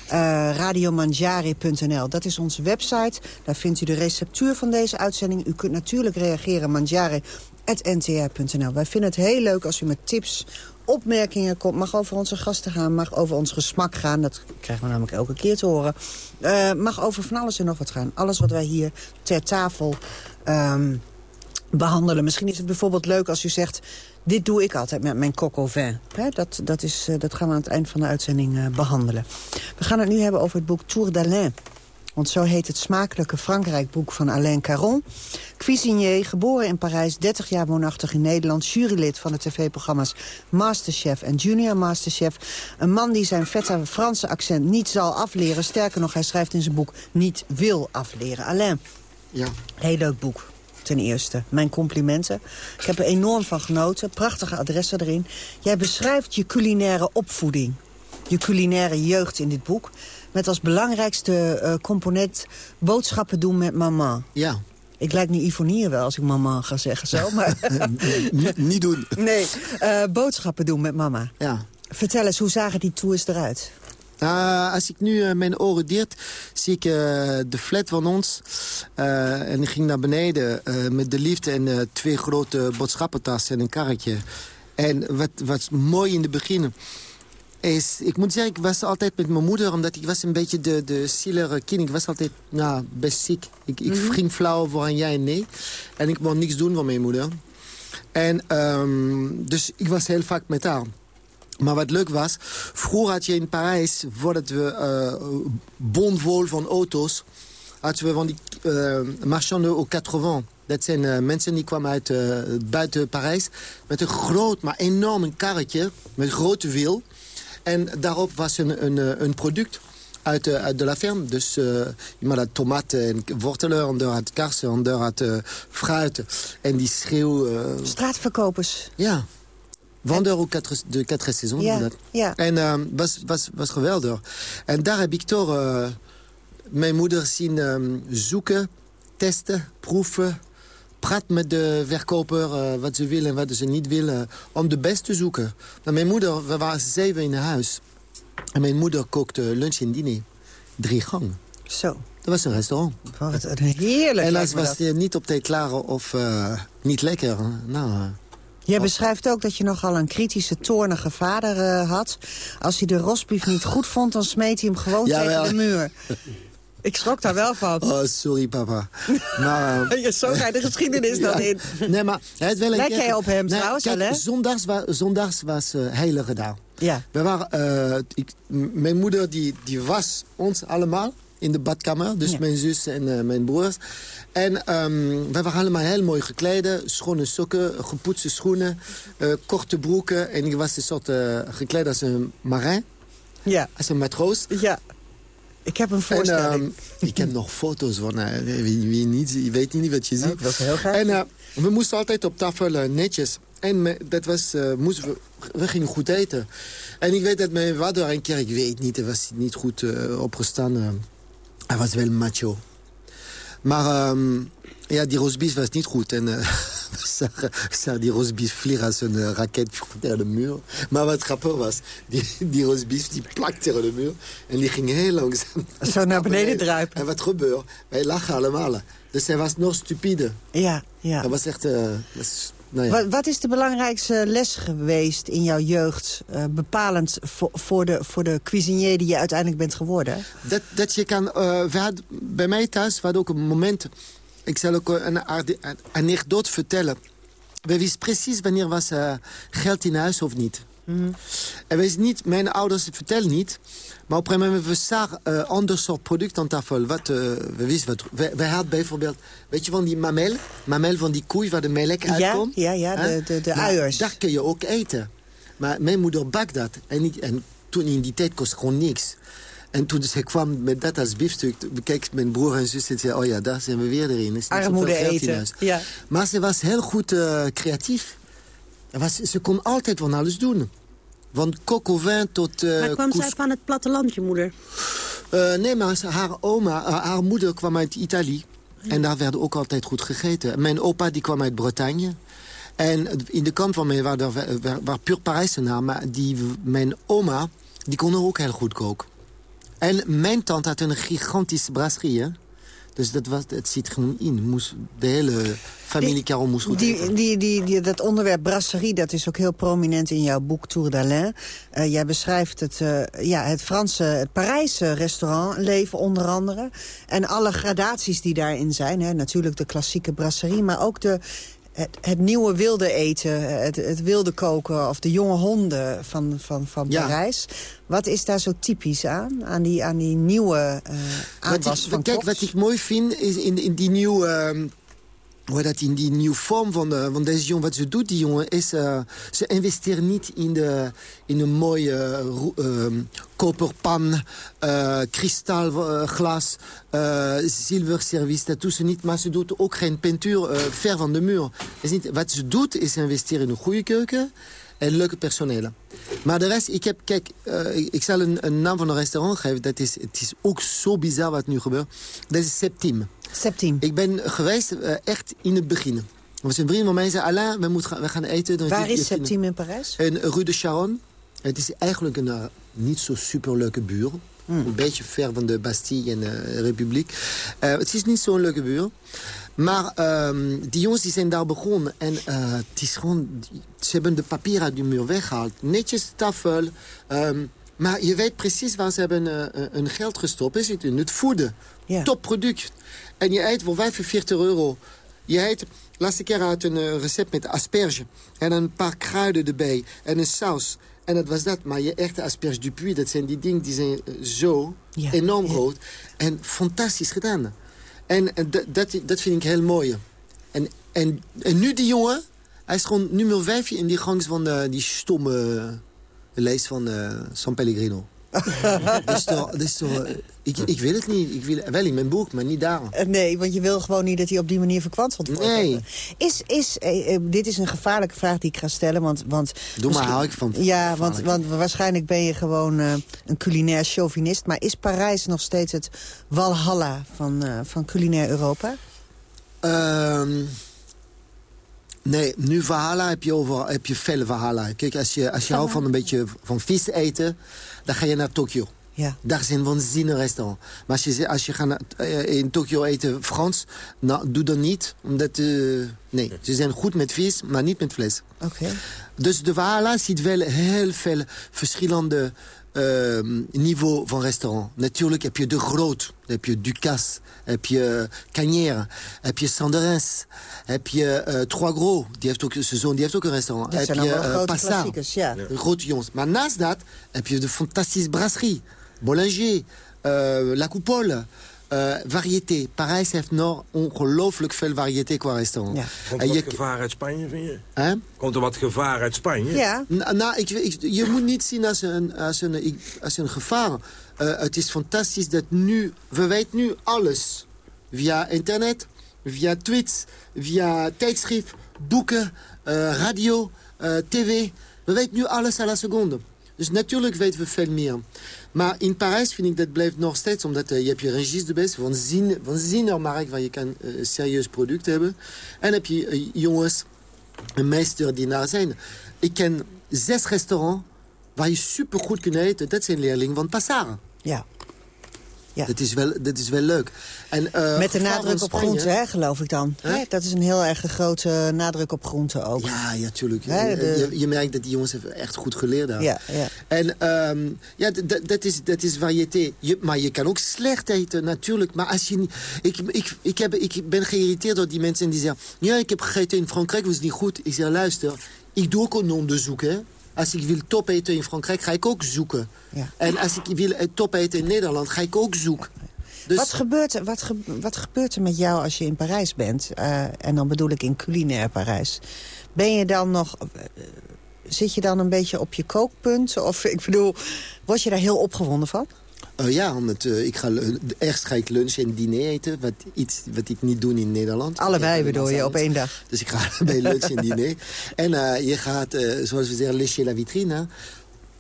Eh radiomangiare.nl, dat is onze website. Daar vindt u de receptuur van deze uitzending. U kunt natuurlijk reageren, mangiare.ntr.nl. Wij vinden het heel leuk als u met tips opmerkingen komt. Mag over onze gasten gaan, mag over ons gesmak gaan. Dat krijgen we namelijk elke keer te horen. Eh, mag over van alles en nog wat gaan. Alles wat wij hier ter tafel ehm, behandelen. Misschien is het bijvoorbeeld leuk als u zegt... dit doe ik altijd met mijn coq vin. Dat, dat, is, eh, dat gaan we aan het eind van de uitzending eh, behandelen. We gaan het nu hebben over het boek Tour d'Alain. Want zo heet het smakelijke Frankrijk-boek van Alain Caron. Cuisinier, geboren in Parijs, 30 jaar woonachtig in Nederland... jurylid van de tv-programma's Masterchef en Junior Masterchef. Een man die zijn vette Franse accent niet zal afleren. Sterker nog, hij schrijft in zijn boek niet wil afleren. Alain, Ja. heel leuk boek. Ten eerste, mijn complimenten. Ik heb er enorm van genoten. Prachtige adressen erin. Jij beschrijft je culinaire opvoeding. Je culinaire jeugd in dit boek. Met als belangrijkste eh, component boodschappen doen met mama. Ja. Ik lijk nu Ivonie wel als ik mama ga zeggen zo. Maar Niet- niet doen. nee, eh, boodschappen doen met mama. Ja. Vertel eens, hoe zagen die tours eruit? Uh, als ik nu uh, mijn oren dicht, zie ik uh, de flat van ons. En ik ging naar beneden met de liefde en twee grote boodschappentassen en een karretje. En wat was mooi in het begin is... Ik moet zeggen, ik was altijd met mijn moeder... omdat ik was een beetje de, de zielige kind. Ik was altijd nou, best ziek. Ik, ik Mhm. mm -hmm. ging flauw voor een ja en nee. En ik mocht niks doen van mijn moeder. En um, dus ik was heel vaak met haar. Maar wat leuk was, vroeger had je in Parijs, voordat we uh, bonvol van auto's, hadden we van die uh, marchands au 80. Dat zijn uh, mensen die kwamen uit uh, buiten Parijs met een groot, maar enorm karretje met grote wiel. En daarop was een, een, een product uit, uh, uit de la ferme. Dus uh, iemand had tomaten en wortelen, ander had karsen, ander had uh, fruit. En die schreeuw... Straatverkopers. Ja. Vendeur ook de quatre saisons. Ja, dat. ja. En uh, was, was, was geweldig. En daar heb ik toch mijn moeder zien um, zoeken, testen, proeven. Praat met de verkoper uh, wat ze wil en wat ze niet wil. om de beste te zoeken. Maar mijn moeder, we waren zeven in huis. En mijn moeder kookte lunch en diner. Drie gangen. Zo. Dat was een restaurant. Wat een heerlijk. En als was je niet op tijd klaar of niet lekker. Nou... Jij beschrijft ook dat je nogal een kritische, toornige vader uh, had. Als hij de rosbief niet goed vond, dan smeet hij hem gewoon ja, tegen wel. de muur. Ik schrok daar wel van. Oh, sorry papa. Maar, uh, Zo ga je de geschiedenis dan in. Nee, maar heeft wel een Lijk keer... jij op hem nee, trouwens, kijk, Alain? zondags, wa zondags was uh, heilige dag. Ja. We waren, uh, ik, mijn moeder die, die was ons allemaal in de badkamer. Dus Ja. mijn zus en uh, mijn broers. En um, we waren allemaal heel mooi gekleed. Schone sokken, gepoetste schoenen, uh, korte broeken. En ik was een soort uh, gekleed als een marin. Ja. Als een matroos. Ja. Ik heb een voorstelling. En, um, ik heb nog foto's van uh, wie, wie niet, je weet niet wat je ziet. Oh, dat is heel graag. En uh, we moesten altijd op tafel uh, netjes. En me, dat was, uh, moesten we, we gingen goed eten. En ik weet dat mijn vader een keer, ik weet niet, hij was niet goed opgestaan. Hij was wel macho. Maar um, ja, die roastbeef was niet goed. En zagen die roastbeef vliegen als een raket tegen de muur. Maar wat grappig was, die, die roastbeef die plakte tegen de muur. En die ging heel langzaam Zo naar beneden druipen. En wat gebeurde? Wij lachen allemaal. Dus hij was nog stupide. Ja, ja. Hij was echt... Uh, was nou ja. Wat, wat is de belangrijkste les geweest in jouw jeugd... eh, bepalend voor, voor, de, voor de cuisinier die je uiteindelijk bent geworden? Dat, dat je kan... eh, we bij mij thuis we hadden ook een moment... Ik zal ook een, aarde- een anekdote vertellen. We wisten precies wanneer was uh, geld in huis of niet. En we niet, mijn ouders vertellen niet. Maar op een gegeven moment we zagen uh, ander soort product aan tafel. Wat, uh, we wisten wat. Wij, wij hadden bijvoorbeeld, weet je van die mamel? Mamel van die koei waar de melk uitkomt. Ja, ja, ja de, de, de nou, uiers. Dat kun je ook eten. Maar mijn moeder bakt dat. En, ik, en toen in die tijd kost gewoon niks. En toen zij kwam met dat als biefstuk, keek mijn broer en zus en zei... oh ja, daar zijn we weer erin. Is Armoede eten, ja. Maar ze was heel goed uh, creatief. Was, ze kon altijd van alles doen. Van coco vin tot... Uh, maar kwam zij van het plattelandje, moeder? Uh, nee, maar haar oma, haar moeder kwam uit Italië. Ja. En daar werd ook altijd goed gegeten. Mijn opa die kwam uit Bretagne. En in de kant van mij waren puur. Maar die, mijn oma, die kon er ook heel goed koken. En mijn tante had een gigantische brasserie, hè? Dus dat was, het zit gewoon in. Moest, de hele familie Caron moest goed die. Die, die, die, dat onderwerp brasserie, dat is ook heel prominent in jouw boek Tour d'Alain. Uh, jij beschrijft het, uh, ja, het Franse, het Parijse restaurantleven onder andere. En alle gradaties die daarin zijn. Hè. Natuurlijk de klassieke brasserie, maar ook de, het, het, nieuwe wilde eten, het, het, wilde koken of de jonge honden van, van, van Ja. Parijs. Wat is daar zo typisch aan, aan die, aan die nieuwe uh, aanwas Wat ik, van kijk, koks? wat ik mooi vind is in, in die nieuwe... ehm, hoe dat, in die nieuwe vorm van, van deze jongen, wat ze doet, die jongen, is... eh, ze investeert niet in, de, in een mooie eh, ehm, koperpan, eh kristalglas, zilverservies, dat doet ze niet. Maar ze doet ook geen pintuur ver van de muur. Wat ze doet, is investeren in een goede keuken en leuke personelen. Maar de rest, ik heb, kijk, eh, ik, zal een, een naam van een restaurant geven. Dat is, het is ook zo bizar wat nu gebeurt. Dat is Septime. Septime. Ik ben geweest eh, echt in het begin. Er was een vriend van mij zei, Alain, we, moeten gaan, we gaan eten. Dan Waar is Septime in Parijs? In Rue de Charonne. Het is eigenlijk een eh, niet zo superleuke Een beetje ver van de Bastille en de Republiek. Eh, het is niet zo'n leuke buurt. Maar ehm, die jongens die zijn daar begonnen. En eh, het is gewoon, ze hebben de papier uit de muur weggehaald. Netjes tafel. ehm, maar je weet precies waar ze hebben eh, een geld gestopt. Is het in het voeden. Ja. Topproduct. En je eet voor 45 euro. Je eet, laatste keer uit een eh, recept met asperge. En een paar kruiden erbij. En een saus. En dat was dat. Maar je echte asperge du puy, dat zijn die dingen die zijn eh, zo Ja, enorm ja. groot. En fantastisch gedaan. En dat, dat, vind ik heel mooi. En, en, en nu die jongen, hij is gewoon nummer 5 in die gangs van eh, die stomme eh, lijst van San Pellegrino. is toch, is toch, eh, ik, ik wil het niet. Ik wil, wel in mijn boek, maar niet daar. Eh, Nee, want je wil gewoon niet dat hij op die manier verkwanseld wordt. Nee. Is, is, eh, eh, dit is een gevaarlijke vraag die ik ga stellen. Want, want Doe maar, hou ik van Ja, want, want waarschijnlijk ben je gewoon eh, een culinair chauvinist. Maar is Parijs nog steeds het walhalla van, eh, van culinair Europa? Ehm, nee, nu verhalen heb je, over, heb je vele verhalen. Kijk, als je, als je houdt van een beetje van vis eten, dan ga je naar Tokio. Ja. Daar zijn waanzinnige restaurants. Maar als je, als je gaat eh, in Tokio eten Frans, nou, doe dat niet. Omdat, eh, nee, ze zijn goed met vis, maar niet met vlees. Oké. Dus de Valhalla ziet wel heel veel verschillende niveau van restaurant. Natuurlijk heb je de Groot, heb je Ducasse, heb je Cagnière, heb je Sanderens, heb je eh Trois Gros, die heeft ook, zijn die heeft ook een restaurant. Dat heb zijn je grote Passard, ja. grote jongens. Maar naast dat heb je de fantastische brasserie, Bollinger, La Coupole, eh variété. Parijs heeft nog ongelooflijk veel variété qua restaurant. Ja. Komt En er je- wat gevaar uit Spanje, vind je? Komt er wat gevaar uit Spanje? Ja. Nou, nou, ik, ik- je moet niet zien als een, als een, als een gevaar. Eh, het is fantastisch dat nu... We weten nu alles. Via internet, via tweets, via tijdschrift, boeken, eh, radio, eh, tv. We weten nu alles à la seconde. Dus natuurlijk weten we veel meer. Maar in Parijs vind ik dat blijft nog steeds... omdat eh, je hebt je regies de best, waanzin- waanzinnig markt... waar je kan eh, serieus product hebben. En heb je eh, jongens een meester die daar zijn. Ik ken zes restaurants waar je supergoed kunt eten. Dat zijn leerlingen van Passaren. Ja. Ja. Dat, is wel, dat is wel leuk. En, eh, Met de nadruk op groente, hè, geloof ik dan. Dat is een heel erg grote nadruk op groente ook. Ja, ja, tuurlijk. Hè, de- je, je merkt dat die jongens hebben echt goed geleerd hebben. Ja, ja. En ehm, ja, dat is, dat is variété. Je, maar je kan ook slecht eten, natuurlijk. Maar als je niet... Ik, ik, ik, heb, ik ben geïrriteerd door die mensen die zeggen... Ja, ik heb gegeten in Frankrijk, was niet goed. Ik zeg, luister, ik doe ook een onderzoek, hè. Als ik wil top eten in Frankrijk, ga ik ook zoeken. Ja. En als ik wil eh, top eten in Nederland, ga ik ook zoeken. Dus, Wat, gebeurt er, wat, ge- wat gebeurt er met jou als je in Parijs bent? Eh, en dan bedoel ik in culinair Parijs. Ben je dan nog... eh, zit je dan een beetje op je kookpunt? Of ik bedoel, word je daar heel opgewonden van? Eh, ja, omdat eh, ik ga, eerst ga ik lunch en diner eten. Wat, iets wat ik niet doe in Nederland. Allebei Ja, bedoel je, op één dag? Dus ik ga bij lunch en diner. En eh, je gaat, eh, zoals we zeggen, lécher la vitrine.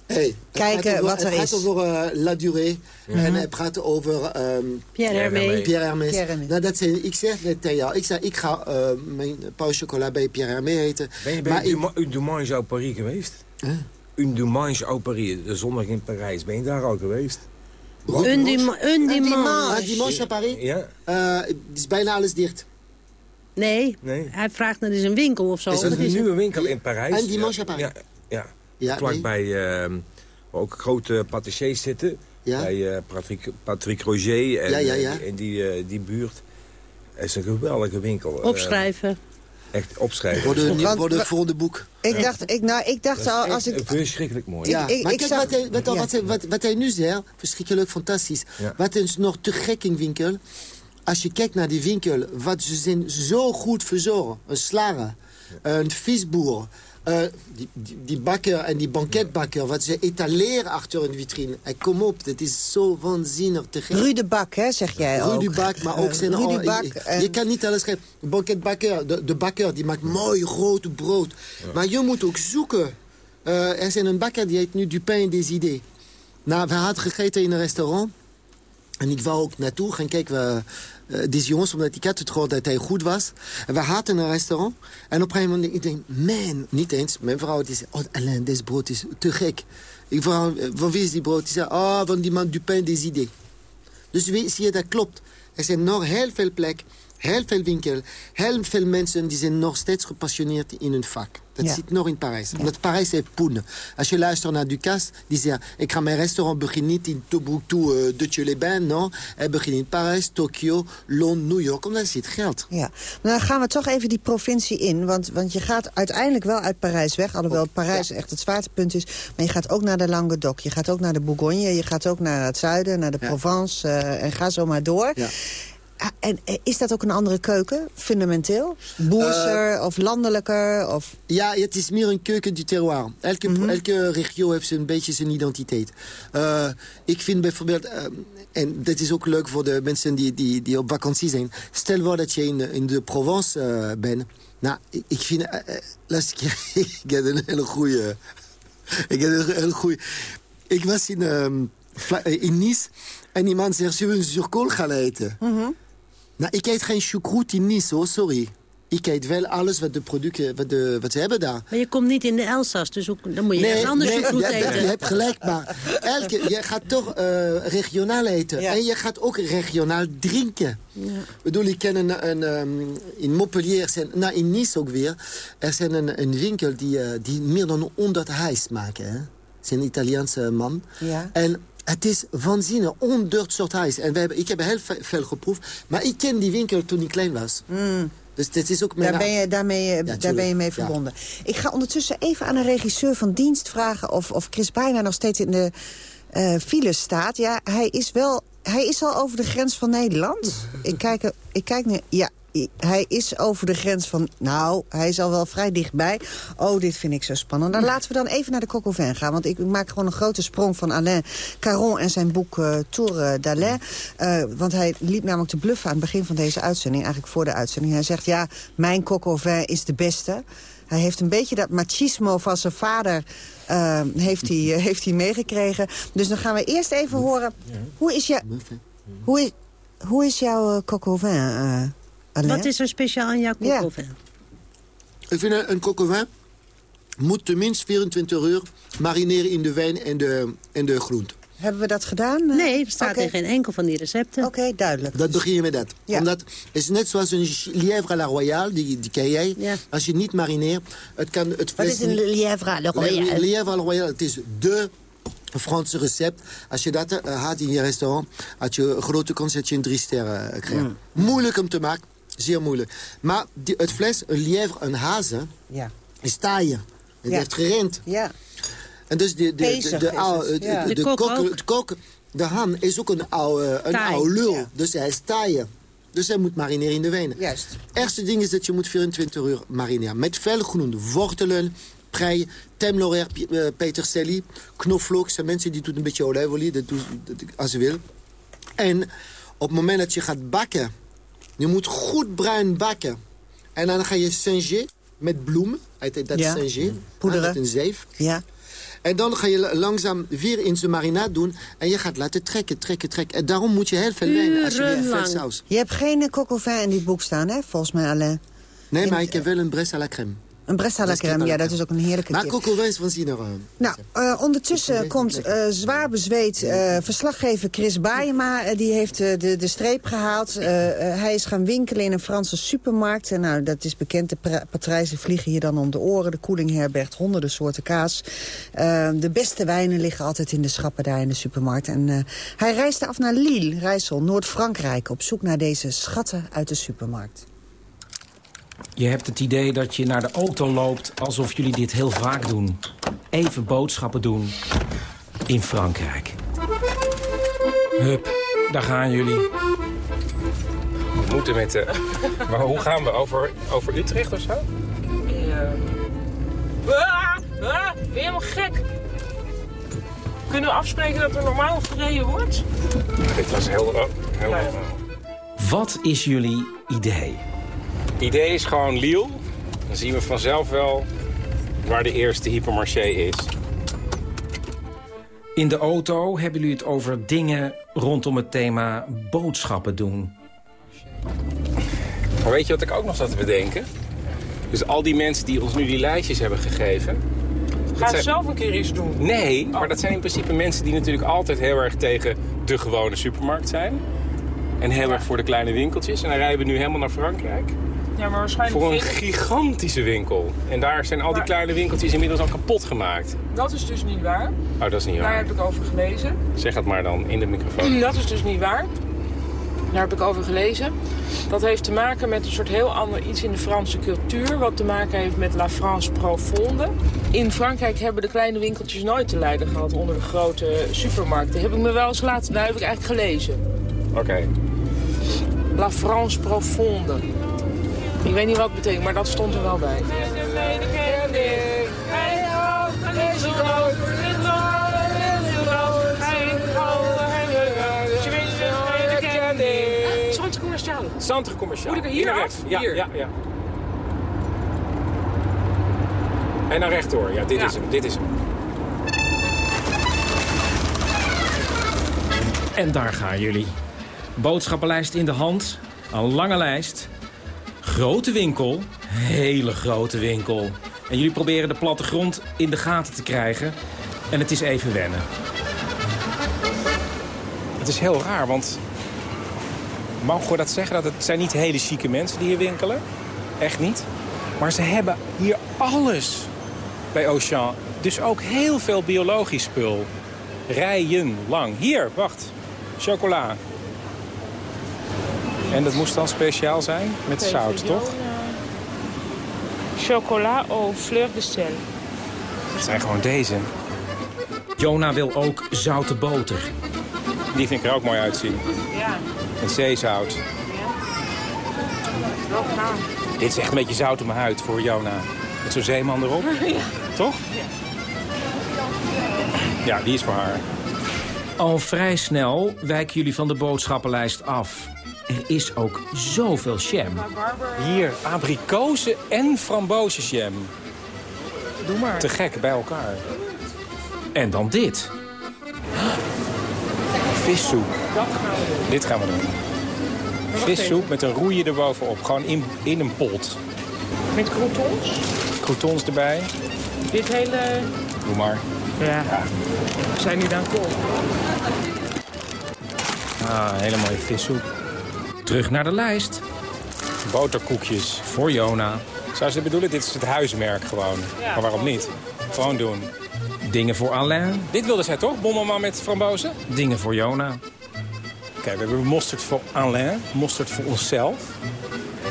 Hey, het Kijken gaat over- wat er het gaat is. over eh, La Durée. En hij praat over... ehm, Pierre Hermé. Pierre Hermé. Nou, dat zijn, ik zeg net tegen jou, ik, zeg, ik ga eh, mijn pauze chocola bij Pierre Hermé eten. Ben je bij Dumange au Paris geweest? Huh? Een Dumange au Paris, de zondag in Parijs. Ben je daar al geweest? Un dima- un dimanche. Ah, dimanche à Paris? Ja? Eh, het is bijna alles dicht. Nee, Nee. hij vraagt naar dus een winkel of zo. Is dat een is nieuwe winkel in Parijs? En Dimanche à Paris? Ja, ja. Ja, vlakbij ehm, waar ook grote patissiers zitten. Ja. Bij eh, Patrick, Patrick Roger en Ja, ja, ja. eh, die- in die, die buurt. Het is een geweldige winkel. Opschrijven. Echt opschrijven. Voor de, Want- voor de volgende boek. Ik dacht, ik, nou, ik dacht al, is als echt ik... verschrikkelijk mooi. Ja, ik- maar ik kijk zag- wat, hij, wat, ja. wat, hij- wat, wat hij nu zegt, verschrikkelijk fantastisch. Ja. Wat is nog te gek in winkel? Als je kijkt naar die winkel, wat ze zijn zo goed verzorgd. Een slager, een visboer, eh, die, die, die bakker en die banketbakker. Wat ze etaleren achter een vitrine. En kom op, dat is zo waanzinnig te gek. Rude bak, hè, zeg jij ook. Rudy Bak, maar ook zijn... Oh, Bak je, en- je kan niet alles schrijven. Een banketbakker, de, de bakker, die maakt mooi groot brood. Maar je moet ook zoeken. Eh, er is een bakker die heet nu Dupin des Idées. Nou, we hadden gegeten in een restaurant. En ik wou ook naartoe gaan kijken we, eh, deze jongens, omdat ik had het dat hij goed was. En we hadden een restaurant. En op een gegeven moment ik denk man, niet eens. Mijn vrouw die zei, oh Alain, dit brood is te gek. Ik vraag, eh, van wie is die brood? Die zei, oh, van die man Dupin des Idées. Dus zie je, dat klopt. Er zijn nog heel veel plek, heel veel winkel, heel veel mensen die zijn nog steeds gepassioneerd in hun vak. Dat Ja. zit nog in Parijs. Omdat Parijs heeft poen. Als je luistert naar Ducasse, die zegt... ik ga mijn restaurant beginnen niet in Tombouctou, uh, Dutje-les-Bains, non. Hij begint in Parijs, Tokio, Londen, New York, omdat er zit geld. Ja, maar dan gaan we toch even die provincie in. Want, want je gaat uiteindelijk wel uit Parijs weg. Alhoewel Parijs echt het zwaartepunt is. Maar je gaat ook naar de Languedoc. Je gaat ook naar de Bourgogne. Je gaat ook naar het zuiden, naar de Ja. Provence. eh, en ga zo maar door. Ah, En eh, is dat ook een andere keuken, fundamenteel? Boerser of landelijker? Of... Ja, het is meer een keuken du terroir. Elke, elke regio heeft een beetje zijn identiteit. Eh, ik vind bijvoorbeeld, eh, en dat is ook leuk voor de mensen die, die, die op vakantie zijn. Stel voor dat je in, de- in de Provence eh, bent. Nou, ik, vind, eh, eh, laatste keer, ik heb een hele goede, ik heb een hele goede, ik was in, ehm, eh, in Nice en iemand zegt, zullen we een surkool gaan eten? Nou, ik eet geen choucroute in Nice, hoor, sorry. Ik eet wel alles wat, de producten, wat, de, wat ze hebben daar. Maar je komt niet in de Elzas, dus hoe- dan moet je echt anders nee, goed ja, eten. Je hebt gelijk, maar elke, je gaat toch eh, regionaal eten. Ja. En je gaat ook regionaal drinken. Ik bedoel, ik ken een, een, ehm, in Montpellier, zijn, nou in Nice ook weer... er zijn een, een winkel die, eh, die meer dan 100 hijs maken. Hè? Het is een Italiaanse man. Ja. En het is waanzinnig, 100 soort hijs. En we hebben, ik heb heel ve- veel geproefd. Maar ik ken die winkel toen ik klein was. Dus dit is ook mijn... Daar ben je, daarmee, daar tuurlijk. ben je mee Ja. verbonden. Ik ga ondertussen even aan een regisseur van dienst vragen... of, of Chris Bijna nog steeds in de eh file staat. Ja, hij is wel... Hij is al over de grens van Nederland. Ik kijk, ik kijk nu... Ja, hij is over de grens van... Nou, hij is al wel vrij dichtbij. Oh, dit vind ik zo spannend. Dan laten we dan even naar de Coq au Vin gaan. Want ik maak gewoon een grote sprong van Alain Caron... en zijn boek eh Tour d'Alain. Eh, want hij liep namelijk te bluffen aan het begin van deze uitzending. Eigenlijk voor de uitzending. Hij zegt, ja, mijn Coq au Vin is de beste. Hij heeft een beetje dat machismo van zijn vader... eh, heeft, hij, heeft hij meegekregen. Dus dan gaan we eerst even horen... Hoe is, je, hoe is, hoe is jouw uh, Eh? Wat is er speciaal aan jouw Ja. koekoven? Ik vind een, een coq au vin moet tenminste 24 uur marineren in de wijn en de, en de groente. Hebben we dat gedaan? Nee, er staat Oké. in geen enkel van die recepten. Oké, duidelijk. Dat begin je met dat. Ja. Omdat het is net zoals een lièvre à la royale, die, die ken jij. Ja. Als je het niet marineert, het kan het Wat is een lièvre à la Le- royale? Lièvre à la royale, het is de Franse recept. Als je dat eh, had in je restaurant, had je een grote kans dat je een drie sterren eh, krijgt. Mm. Moeilijk om te maken, zeer moeilijk. Maar die, het vlees, een lièvre, een hazen, Ja. is taaien. Het Ja. heeft gerend. Ja. En dus de, de, de, de, oude- de, ja. de, De kok de han is ook een oude, een oude lul. Ja. Dus hij is taaien. Dus hij moet marineren in de wenen. Juist. Het eerste ding is dat je moet 24 uur marineren. Met veel groenten, wortelen, prei, temlorair, pi- eh, peterselie, knoflook. zijn mensen die doen een beetje olijfolie, dat doen dat, als ze wil. En op het moment dat je gaat bakken, je moet goed bruin bakken. En dan ga je singer met bloemen. Dat Ja. is singer. Poederen. Met een zeef. Ja. En dan ga je langzaam weer in zijn marinaat doen. En je gaat laten trekken, trekken, trekken. En daarom moet je heel veel wijn als je weer vet saus. Je hebt geen eh, coq in dit boek staan, hè? Volgens mij alleen. Nee, In- maar ik heb wel een Bresse à la crème. Een Brest à la crème, ja, dat is ook een heerlijke Maar is van Ziener. eh. Nou, eh, ondertussen komt eh, zwaar bezweet eh, verslaggever Chris Baayema. eh, die heeft de, de streep gehaald. Eh, eh, hij is gaan winkelen in een Franse supermarkt. En nou, dat is bekend. De patrijzen vliegen hier dan om de oren. De koeling herbergt honderden soorten kaas. De beste wijnen liggen altijd in de schappen daar in de supermarkt. En hij reisde af naar Lille, Rijssel, Noord-Frankrijk... op zoek naar deze schatten uit de supermarkt. Je hebt het idee dat je naar de auto loopt alsof jullie dit heel vaak doen. Even boodschappen doen in Frankrijk. Hup, daar gaan jullie. We moeten met de... Maar hoe gaan we? Over, over Utrecht of zo? Ah, ah, ben je helemaal gek? Kunnen we afspreken dat er normaal gereden wordt? Dit was heel... oh, heel Ja, ja. Wat is jullie idee? Het idee is gewoon Lille. Dan zien we vanzelf wel waar de eerste hypermarché is. In de auto hebben jullie het over dingen rondom het thema boodschappen doen. Maar weet je wat ik ook nog zat te bedenken? Dus al die mensen die ons nu die lijstjes hebben gegeven... dat Ga zijn- zelf een keer eens doen. Nee, maar dat zijn in principe mensen die natuurlijk altijd heel erg tegen de gewone supermarkt zijn. En heel erg voor de kleine winkeltjes. En dan rijden we nu helemaal naar Frankrijk. Ja, maar waarschijnlijk Voor een vind gigantische winkel. En daar zijn al die Maar- kleine winkeltjes inmiddels al kapot gemaakt. Dat is dus niet waar. Oh, dat is niet Daar waar. heb ik over gelezen. Zeg het maar dan in de microfoon. Dat is dus niet waar. Daar heb ik over gelezen. Dat heeft te maken met een soort heel ander iets in de Franse cultuur. Wat te maken heeft met La France profonde. In Frankrijk hebben de kleine winkeltjes nooit te lijden gehad onder de grote supermarkten. Heb ik me wel eens laten, daar heb ik eigenlijk gelezen. Oké. La France profonde. Ik weet niet wat het betekent, maar dat stond er wel bij. Centre commercial. Centre commercial. Moet ik er hier rechts. af? Ja, Hier. ja, ja. En naar rechtdoor. Ja, dit Ja. is hem. Dit is hem. En daar gaan jullie. Boodschappenlijst in de hand. Een lange lijst. Grote winkel. Hele grote winkel. En jullie proberen de plattegrond in de gaten te krijgen. En het is even wennen. Het is heel raar, want... Mogen we dat zeggen? Dat het zijn niet hele chique mensen die hier winkelen. Echt niet. Maar ze hebben hier alles bij Auchan. Dus ook heel veel biologisch spul. Rijen lang. Hier, wacht. Chocola. En dat moest dan speciaal zijn? Met zout, toch? eh, Chocola au fleur de sel. Het zijn gewoon deze. Jona wil ook zoute boter. Die vind ik er ook mooi uitzien. Ja, Met zeezout. wel gaan. Dit is echt een beetje zout op mijn huid voor Jona. Met zo'n zeeman erop. ja. Toch? Ja, die is voor haar. Al vrij snel wijken jullie van de boodschappenlijst af. Er is ook zoveel jam. Hier, abrikozen en frambozenjam. Doe maar. Te gek bij elkaar. En dan dit. Vissoep. Dat gaan we doen. Dit gaan we doen. Vissoep met een roeie erbovenop. Gewoon in, in een pot. Met croutons. Croutons erbij. Dit hele... Doe maar. Ja, we zijn nu dan kool. Ah, hele mooie vissoep. Terug naar de lijst. Boterkoekjes voor Jona. Zou ze bedoelen, dit is het huismerk gewoon. Maar waarom niet? Gewoon doen. Dingen voor Alain. Dit wilde zij toch? Bommelman met frambozen? Dingen voor Jona. Kijk, we hebben mosterd voor Alain, mosterd voor onszelf.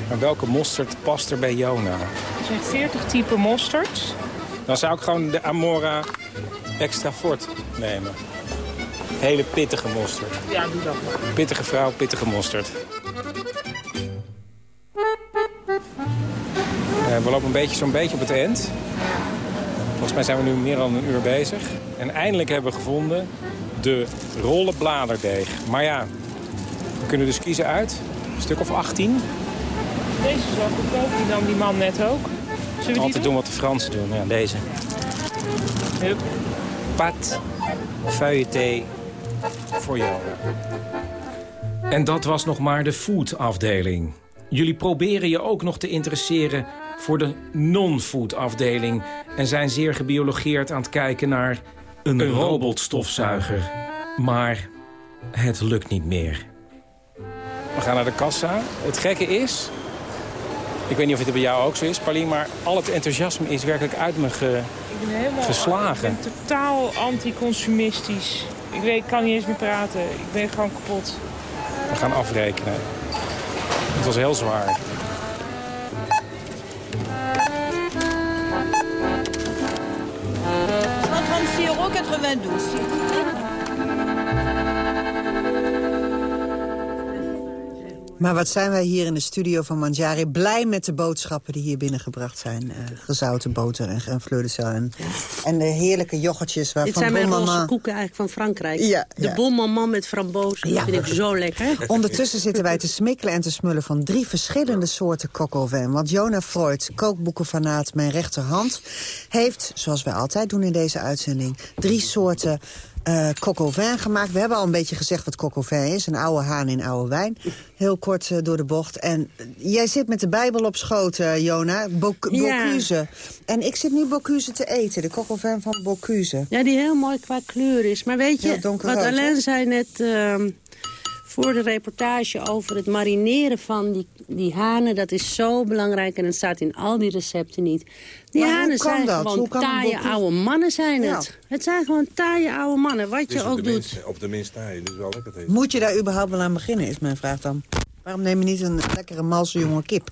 Maar welke mosterd past er bij Jona? Er zijn 40 typen mosterd. Dan zou ik gewoon de Amora extra fort nemen. Hele pittige mosterd. Ja, doe dat maar. Pittige vrouw, pittige mosterd. Eh, we lopen een beetje zo'n beetje op het eind. Volgens mij zijn we nu meer dan een uur bezig. En eindelijk hebben we gevonden de rollen bladerdeeg. Maar ja, we kunnen dus kiezen uit. Een stuk of 18. Deze is wel goedkoop, die nam die man net ook. Zullen we Altijd doen wat de Fransen doen. Ja, deze. Hup. Pat feuilleté voor jou. En dat was nog maar de food-afdeling. Jullie proberen je ook nog te interesseren voor de non-food afdeling... en zijn zeer gebiologeerd aan het kijken naar een, Een robotstofzuiger. Maar het lukt niet meer. We gaan naar de kassa. Het gekke is... Ik weet niet of het bij jou ook zo is, Paulien... maar al het enthousiasme is werkelijk uit me ge... Ik ben helemaal Geslagen. Ik ben totaal anticonsumistisch. Ik weet, ik kan niet eens meer praten. Ik ben gewoon kapot. We gaan afrekenen. Het was heel zwaar. Maar wat zijn wij hier in de studio van Manjari blij met de boodschappen die hier binnengebracht zijn. Eh, gezouten boter en, en fleur de sel en, en de heerlijke yoghurtjes Dit waarvan zijn mijn roze koeken eigenlijk van Frankrijk. Ja, de ja. bon maman met frambozen. Ja. Dat vind ik zo lekker. Ondertussen zitten wij te smikkelen en te smullen van drie verschillende soorten vin. Want Jonah Freud, kookboekenfanaat, mijn rechterhand... heeft, zoals wij altijd doen in deze uitzending... drie soorten eh coq au vin gemaakt. We hebben al een beetje gezegd wat coq au vin is. Een oude haan in oude wijn. Heel kort eh, door de bocht. En eh, jij zit met de Bijbel op schoot, eh, Jona. Bo Ja. Bocuse. En ik zit nu Bocuse te eten. De coq au vin van Bocuse. Ja, die heel mooi qua kleur is. Maar weet je, wat Alain hè? zei net ehm, voor de reportage over het marineren van die, die hanen... dat is zo belangrijk en het staat in al die recepten niet. Die Maar hanen kan zijn dat? gewoon taaie oude mannen zijn Ja. het. Het zijn gewoon taaie oude mannen, wat je ook doet. Op de minst dus wel lekker tegen. Moet je daar überhaupt wel aan beginnen, is mijn vraag dan. Waarom neem je niet een lekkere malse jonge kip?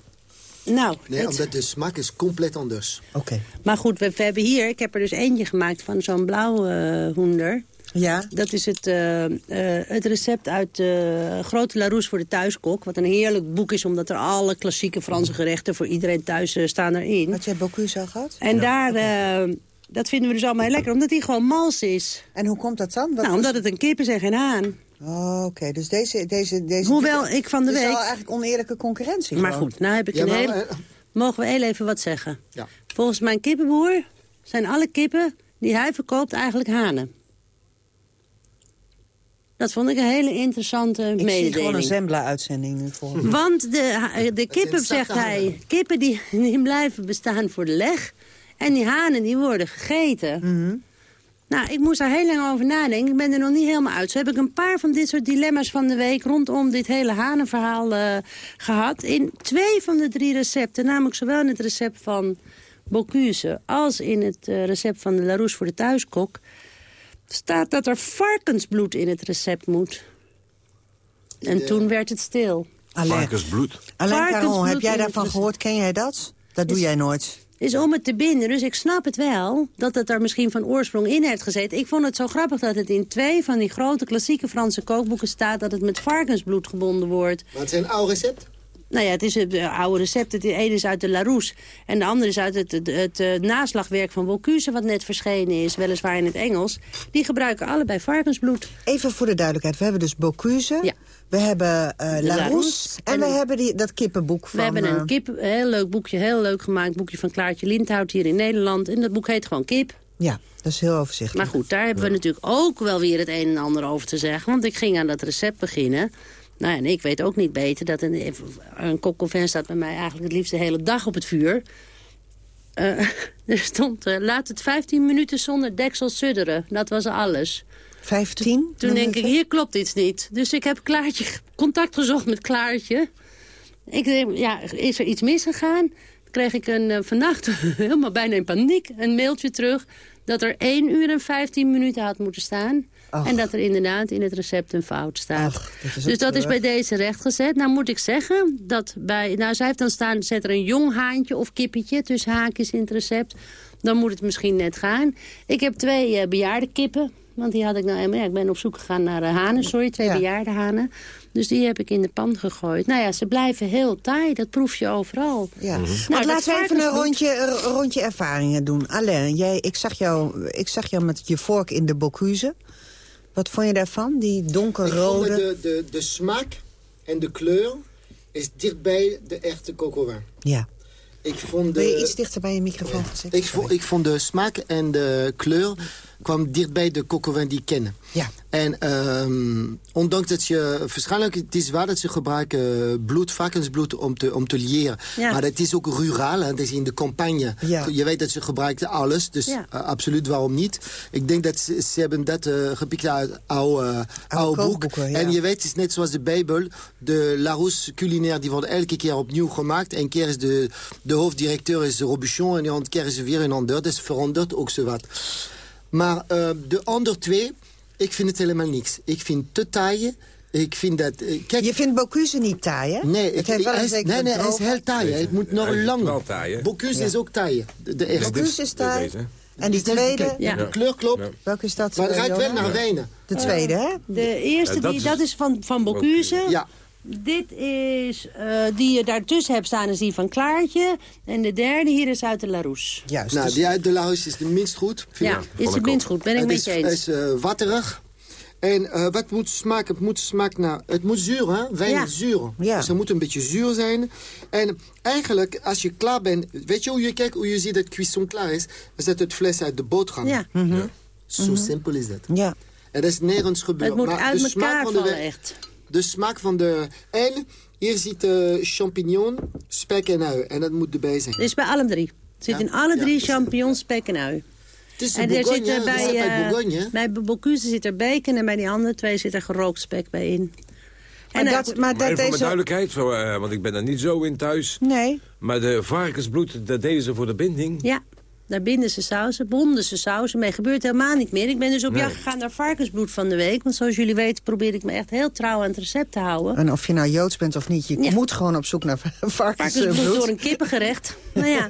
Nou, Nee, het- omdat de smaak is compleet anders. Oké. maar goed, we, we hebben hier... Ik heb er dus eentje gemaakt van zo'n blauwe eh, hoender. Ja. Dat is het, eh, eh, het recept uit eh, Grote Larousse voor de thuiskok. Wat een heerlijk boek is, omdat er alle klassieke Franse gerechten... voor iedereen thuis staan erin. Had jij Bocuse al gehad? En daar... eh, dat vinden we dus allemaal heel lekker, omdat die gewoon mals is. En hoe komt dat dan? Wat nou, omdat het een kip is en geen haan. Oh, oké. Dus deze, deze, deze... Hoewel ik van de Het is week- wel eigenlijk oneerlijke concurrentie Maar gewoon. goed, nou heb ik Ja, een hele... Mogen we heel even wat zeggen? Ja. Volgens mijn kippenboer zijn alle kippen die hij verkoopt eigenlijk hanen. Dat vond ik een hele interessante Ik zie mededeling. gewoon een Zembla-uitzending nu voor. Want de, de kippen, zegt hij, kippen die, die blijven bestaan voor de leg. En die hanen die worden gegeten. Mhm. Nou, ik moest daar heel lang over nadenken. Ik ben er nog niet helemaal uit. Zo heb ik een paar van dit soort dilemma's van de week... rondom dit hele hanenverhaal eh, gehad. In twee van de drie recepten, namelijk zowel in het recept van Bocuse... als in het eh, recept van de Larousse voor de thuiskok... staat dat er varkensbloed in het recept moet. En toen werd het stil. Alleen, Varkensbloed. alleen Caron, heb jij daarvan gehoord? Ken jij dat? Dat doe Is- jij nooit. is om het te binden. Dus ik snap het wel, dat het er misschien van oorsprong in heeft gezeten. Ik vond het zo grappig dat het in twee van die grote klassieke Franse kookboeken staat... dat het met varkensbloed gebonden wordt. Maar het is een oud recept. Nou ja, het is het eh, oude recept. Het ene is uit de Larousse en de andere is uit het, het, het, eh, naslagwerk van Bocuse... wat net verschenen is, weliswaar in het Engels. Die gebruiken allebei varkensbloed. Even voor de duidelijkheid. We hebben dus Bocuse. Ja. We hebben De Larousse. En, En we hebben die, dat kippenboek van... We hebben een kip, een heel leuk boekje, heel leuk gemaakt. boekje van Klaartje Lindhout hier in Nederland. En dat boek heet gewoon Kip. Ja, dat is heel overzichtelijk. Maar goed, daar hebben we natuurlijk ook wel weer het een en ander over te zeggen. Want ik ging aan dat recept beginnen. Nou, en ik weet ook niet beter dat een, een staat bij mij eigenlijk het liefst de hele dag op het vuur. eh, er stond, eh, laat het 15 minuten zonder deksel sudderen. Dat was alles. 15? Toen denk ik, hier klopt iets niet. Dus ik heb Klaartje contact gezocht met Klaartje. Ik denk, ja, is er iets misgegaan? Kreeg ik een, uh, vannacht helemaal bijna in paniek een mailtje terug... dat er 1 uur en 15 minuten had moeten staan. Ach. En dat er inderdaad in het recept een fout staat. Ach, dat is dus dat is bij deze rechtgezet. Nou moet ik zeggen dat bij... Nou, zij heeft dan staan, zet er een jong haantje of kippetje tussen haakjes in het recept. Dan moet het misschien net gaan. Ik heb twee eh, bejaarde kippen. Want die had ik nou. Ja, ik ben op zoek gegaan naar eh, hanen, sorry. Twee Ja. bejaarde hanen. Dus die heb ik in de pan gegooid. Nou ja, ze blijven heel taai. Dat proef je overal. Ja. Nou, Maar laten we even een varkensbloed- rondje, een rondje ervaringen doen. Alain, jij, ik, zag jou, ik zag jou met je vork in de Bocuse. Wat vond je daarvan, die Ik donkerrode? de, de, de smaak en de kleur is dichtbij de echte coco vin. Ja. Ik vond de, Wil je iets dichter bij je microfoon zitten? ik, vond, ik vond de smaak en de kleur kwam dichtbij de coco vin die ik ken. Ja. En ehm, ondanks dat je... Waarschijnlijk het is waar dat ze gebruiken bloed, varkensbloed om te, om te liëren. Ja. Maar het is ook ruraal, hè, het is in de campagne. Ja. Je weet dat ze gebruikten alles, dus Ja. eh, absoluut waarom niet. Ik denk dat ze, ze hebben dat eh gepikt uit oude, oude boek. kookboeken, ja. En je weet, het is net zoals de Bijbel. De Larousse culinaire, die wordt elke keer opnieuw gemaakt. Een keer is de, de hoofddirecteur is Robuchon en de andere keer is er weer een ander. Dus verandert ook zo wat. Maar eh, de andere twee, ik vind het helemaal niks. Ik vind te taaien. Ik vind dat... eh, kijk, Je vindt Bocuse niet taai, hè? Nee, het heeft wel hij een is, nee, nee, hij is heel taai. Het moet nog Hij is lang. wel taai, hè? Bocuse Ja. is ook taai. De, de eerste. Bocuse is taai. En die tweede, Ja. De kleur klopt, welke is dat? maar het ruikt wel naar wijnen. De tweede, hè? De eerste, Ja, dat die, is- dat is van, van Bocuse. Ja. Dit is, eh, die je daartussen hebt staan, is die van Klaartje. En de derde hier is uit de Larousse. Juist. Nou, dus- die uit de Laus is de minst goed. vind Ja, ik. is het minst goed. Ben ik het met je het eens. is eh, watterig. En eh, wat moet smaken? Het moet smaken naar... Het moet zuur, hè? Wijn Ja. is zuur. Ja. Dus het moet een beetje zuur zijn. En eigenlijk, als je klaar bent... Weet je hoe je kijkt, hoe je ziet dat cuisson klaar is? Is dat het fles uit de boterham. Ja, Zo simpel is dat. Ja. En dat is nergens gebeurd. het moet Maar uit de smaak elkaar van de vallen, echt. De smaak van de... En hier zit eh, champignon, spek en ui. En dat moet erbij zijn. Dit is bij alle drie. Het zit Ja? in alle drie dus- champignons, spek en ui. En er zit er bij, eh, hè? bij Bocuse zit er bacon en bij die andere twee zit er gerookt spek bij in. Maar, En, eh, dat, maar dat even voor mijn deze... duidelijkheid, voor, eh, want ik ben er niet zo in thuis. Nee. Maar de varkensbloed, dat deden ze voor de binding. Ja, daar binden ze sausen, bonden ze sausen mee. Gebeurt helemaal niet meer. Ik ben dus op Nee. jacht gegaan naar varkensbloed van de week. Want zoals jullie weten probeer ik me echt heel trouw aan het recept te houden. En of je nou Joods bent of niet, je Ja. moet gewoon op zoek naar Varkensbloed door varkensbloed. een kippengerecht. nou ja,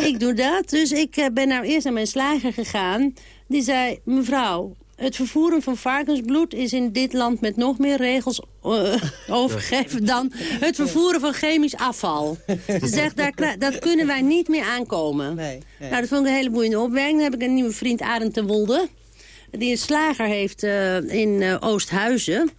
ik doe dat. Dus ik eh, ben nou eerst naar mijn slager gegaan. Die zei, mevrouw, het vervoeren van varkensbloed is in dit land met nog meer regels eh, overgegeven dan het vervoeren van chemisch afval. Ze zegt, daar, dat kunnen wij niet meer aankomen. Nee, nee. Nou, dat vond ik een hele boeiende opmerking. Dan heb ik een nieuwe vriend, Arend de Wolde. Die een slager heeft eh, in eh, Oosthuizen.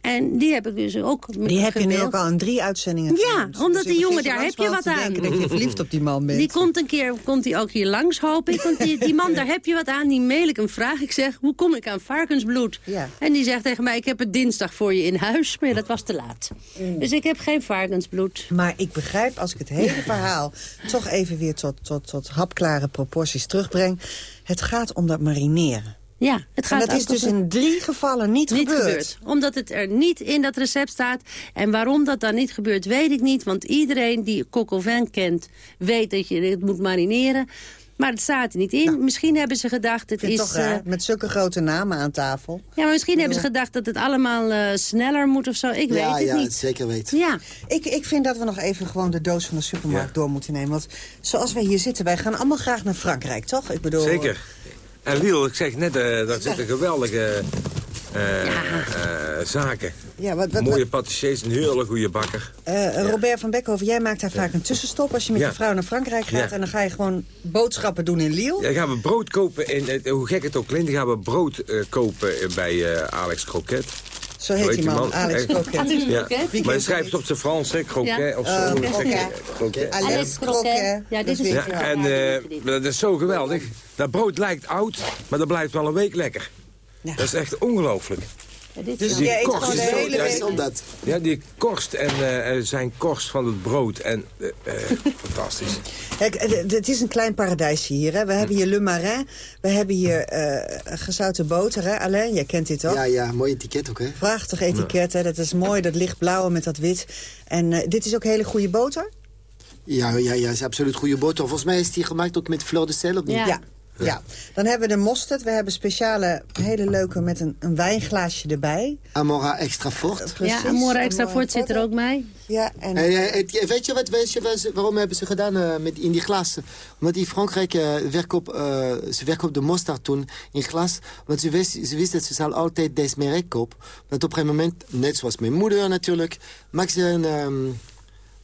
En die heb ik dus ook Die heb je nu ook al in drie uitzendingen Ja, omdat Dus die jongen, daar heb je wat aan. dat je verliefd op die man bent. Die komt een keer komt die ook hier langs, hoop ik. Want die, die man, daar heb je wat aan. Die mail ik een vraag. Ik zeg, hoe kom ik aan varkensbloed? Ja. En die zegt tegen mij, ik heb het dinsdag voor je in huis. Maar ja, dat was te laat. Mm. Dus ik heb geen varkensbloed. Maar ik begrijp, als ik het hele verhaal toch even weer tot, tot, tot hapklare proporties terugbreng... het gaat om dat marineren. Ja, het En gaat dat is dus in drie gevallen niet, niet gebeurd. gebeurd. Omdat het er niet in dat recept staat. En waarom dat dan niet gebeurt, weet ik niet. Want iedereen die coq kent, weet dat je het moet marineren. Maar het staat er niet in. misschien hebben ze gedacht, het Nou. Is... toch raar, eh, met zulke grote namen aan tafel. ja, maar misschien hebben ze gedacht dat het allemaal eh, sneller moet of zo. Ik ja, weet het ja, niet. zeker weten. Ja, Ik, ik vind dat we nog even gewoon de doos van de supermarkt door moeten nemen. Want zoals wij hier zitten, wij gaan allemaal graag naar Frankrijk, toch? Ik bedoel, Zeker. En Liel, ik zeg net, eh daar zitten geweldige eh, eh, zaken. Ja, wat, wat, Mooie patissiers, een hele goede bakker. Robert van Beckhoven, jij maakt daar vaak een tussenstop als je met je vrouw naar Frankrijk gaat. En dan ga je gewoon boodschappen doen in Lille. Ja, gaan we brood kopen, in, hoe gek het ook klinkt, gaan we brood kopen bij Alex Croquet. Zo heet die man, Alex Eh, Croquet. Ja. Maar je kent schrijft op zijn Frans, hè, Croquet Ja. of zo. Oh? Croquet. Alex Croquet. Ja, dit is Ja, het. en eh, dat is zo geweldig. Dat brood lijkt oud, maar dat blijft wel een week lekker. Ja. Dat is echt ongelooflijk. Dit Dus is- eet korst hele ja, dat. Ja, die korst en eh, zijn korst van het brood. En eh, eh, fantastisch. Kijk, het is een klein paradijsje hier. Hè. We hebben hier Le Marin. We hebben hier eh, gezouten boter. Hè. Alain, jij kent dit ook? Ja, ja, mooi etiket ook, hè? Prachtig etiket. Hè. Dat is mooi, dat lichtblauwe met dat wit. En eh, dit is ook hele goede boter? Ja, ja, ja, is absoluut goede boter. Volgens mij is die gemaakt ook met fleur de sel, of niet? Ja. ja. Dan hebben we de mosterd. We hebben speciale, hele leuke met een, een wijnglaasje erbij. Amora extra fort. Precies. Ja, Amora extra Amora fort zit er ook bij. Ja, en... Hey, het- weet je wat, weet je waarom hebben ze gedaan eh, met, in die glas? Omdat in Frankrijk eh werken op, eh, ze werken op de mosterd toen in glas. Want ze wist, ze wist dat ze zal altijd deze merk kopen. Want op een moment, net zoals mijn moeder natuurlijk, maakt ze een ehm,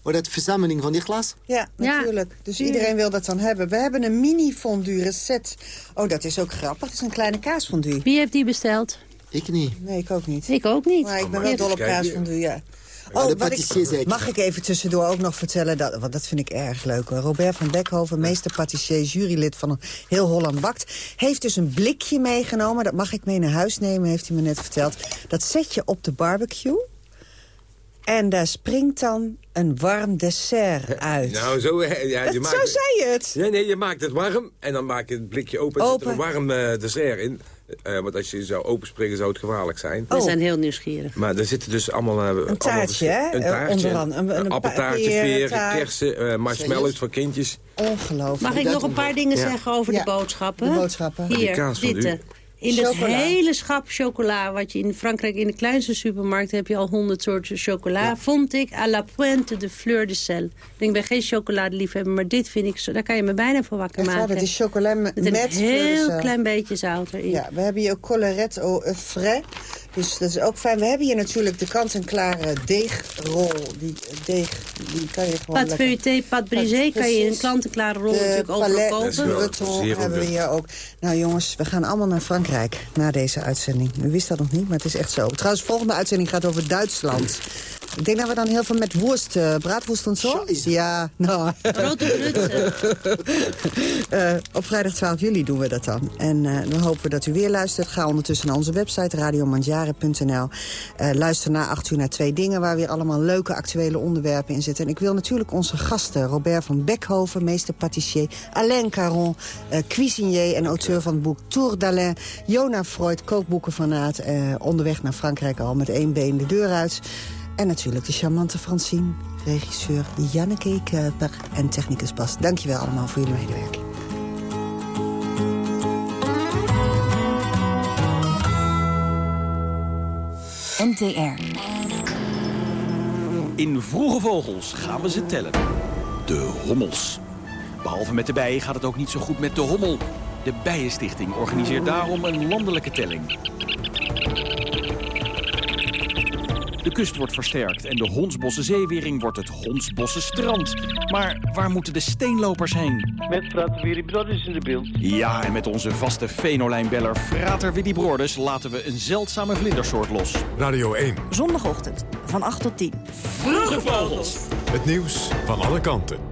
wat dat, verzameling van die glas. Ja, natuurlijk. Dus iedereen wil dat dan hebben. We hebben een mini fondue recept. Oh, dat is ook grappig. Het is een kleine kaasfondue. Wie heeft die besteld? Ik niet. Nee, ik ook niet. Ik ook niet. Maar ik ben wel dol op kaasfondue, ja. Oh, de wat patissier ik, mag ik even tussendoor ook nog vertellen, dat, want dat vind ik erg leuk. Robert van Beckhoven, meester patissier, jurylid van Heel Holland Bakt... heeft dus een blikje meegenomen, dat mag ik mee naar huis nemen, heeft hij me net verteld. Dat zet je op de barbecue en daar springt dan een warm dessert uit. Nou, zo, ja, Dat- je zo maakt, zei je het. Nee, nee, je maakt het warm en dan maak je het blikje open en zet er Open. een warm eh, dessert in. Eh, want als je zou openspringen zou het gevaarlijk zijn. We zijn heel nieuwsgierig. Maar er zitten dus allemaal... eh, allemaal taartje, hè? Een taartje. Een- een een appeltaartje, kersen, eh, marshmallows voor kindjes. Ongelooflijk. Mag ik nog een paar dingen Ja. zeggen over Ja, de boodschappen? de boodschappen. Die Hier, kaas van dit. In dat Chocola. hele schap chocola, wat je in Frankrijk in de kleinste supermarkt heb je al honderd soorten chocola, vond ik à la pointe de fleur de sel. Ik ben geen chocoladeliefhebber, maar dit vind ik zo, daar kan je me bijna voor wakker maken. dat is chocola met, Met een de heel klein beetje zout erin. Ja, we hebben hier ook collerette au frais. Dus dat is ook fijn. We hebben hier natuurlijk de kant-en-klare deegrol. Die deeg, die kan je gewoon Pat feuilleté, pat brisé kan je in een klant-en-klare rol natuurlijk overal is kopen. breton hebben we hier ook. Nou jongens, we gaan allemaal naar Frankrijk na deze uitzending. U wist dat nog niet, maar het is echt zo. Trouwens, de volgende uitzending gaat over Duitsland. Ik denk dat we dan heel veel met worst, eh braadworst en zo. Ja, nou. Eh, op vrijdag 12 juli doen we dat dan. En eh, dan hopen we dat u weer luistert. Ga ondertussen naar onze website radiomandjaren.nl. Eh, luister na 8 uur naar twee dingen... waar weer allemaal leuke actuele onderwerpen in zitten. En ik wil natuurlijk onze gasten... Robert van Beckhoven, meester patissier... Alain Caron, eh, cuisinier en auteur van het boek Tour d'Alain... Jona Freud, kookboekenfanaat... Eh, onderweg naar Frankrijk al met één been de deur uit... En natuurlijk de charmante Francine, regisseur Janneke Kuiper en technicus Bas. Dankjewel allemaal voor jullie medewerking. NTR. In Vroege Vogels gaan we ze tellen. De hommels. Behalve met de bijen gaat het ook niet zo goed met de hommel. De Bijenstichting organiseert daarom een landelijke telling. De kust wordt versterkt en de Hondsbosse zeewering wordt het Hondsbosse strand. Maar waar moeten de steenlopers heen? Met Frater Willy Brothers in de beeld. Ja, en met onze vaste fenolijnbeller Frater Willy Broorders laten we een zeldzame vlindersoort los. Radio 1. Zondagochtend van 8 tot 10. Vroege Vogels. Het nieuws van alle kanten.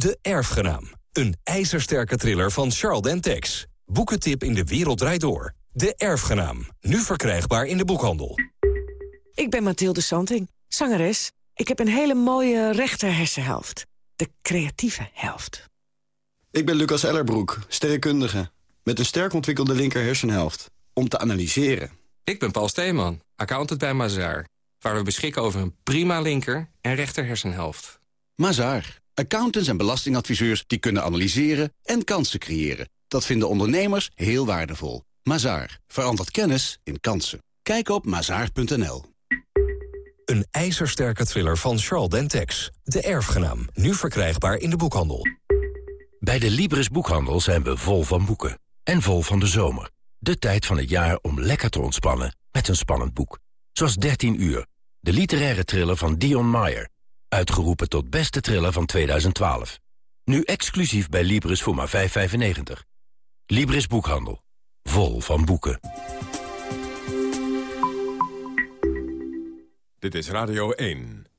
De Erfgenaam. Een ijzersterke thriller van Charles Dentex. Boekentip in de wereld draait door. De Erfgenaam. Nu verkrijgbaar in de boekhandel. Ik ben Mathilde Santing, zangeres. Ik heb een hele mooie rechter hersenhelft. De creatieve helft. Ik ben Lucas Ellerbroek, sterrenkundige. Met een sterk ontwikkelde linker hersenhelft. Om te analyseren. Ik ben Paul Steeman, accountant bij Mazaar. waar we beschikken over een prima linker en rechter hersenhelft. Mazaar. Accountants en belastingadviseurs die kunnen analyseren en kansen creëren. Dat vinden ondernemers heel waardevol. Mazaar. Verandert kennis in kansen. Kijk op mazaar.nl. Een ijzersterke thriller van Charles Dentex. De Erfgenaam. Nu verkrijgbaar in de boekhandel. Bij de Libris Boekhandel zijn we vol van boeken. En vol van de zomer. De tijd van het jaar om lekker te ontspannen met een spannend boek. Zoals 13 uur. De literaire thriller van Dion Meyer. Uitgeroepen tot beste thriller van 2012. Nu exclusief bij Libris voor maar 5,95. Libris Boekhandel. Vol van boeken. Dit is Radio 1.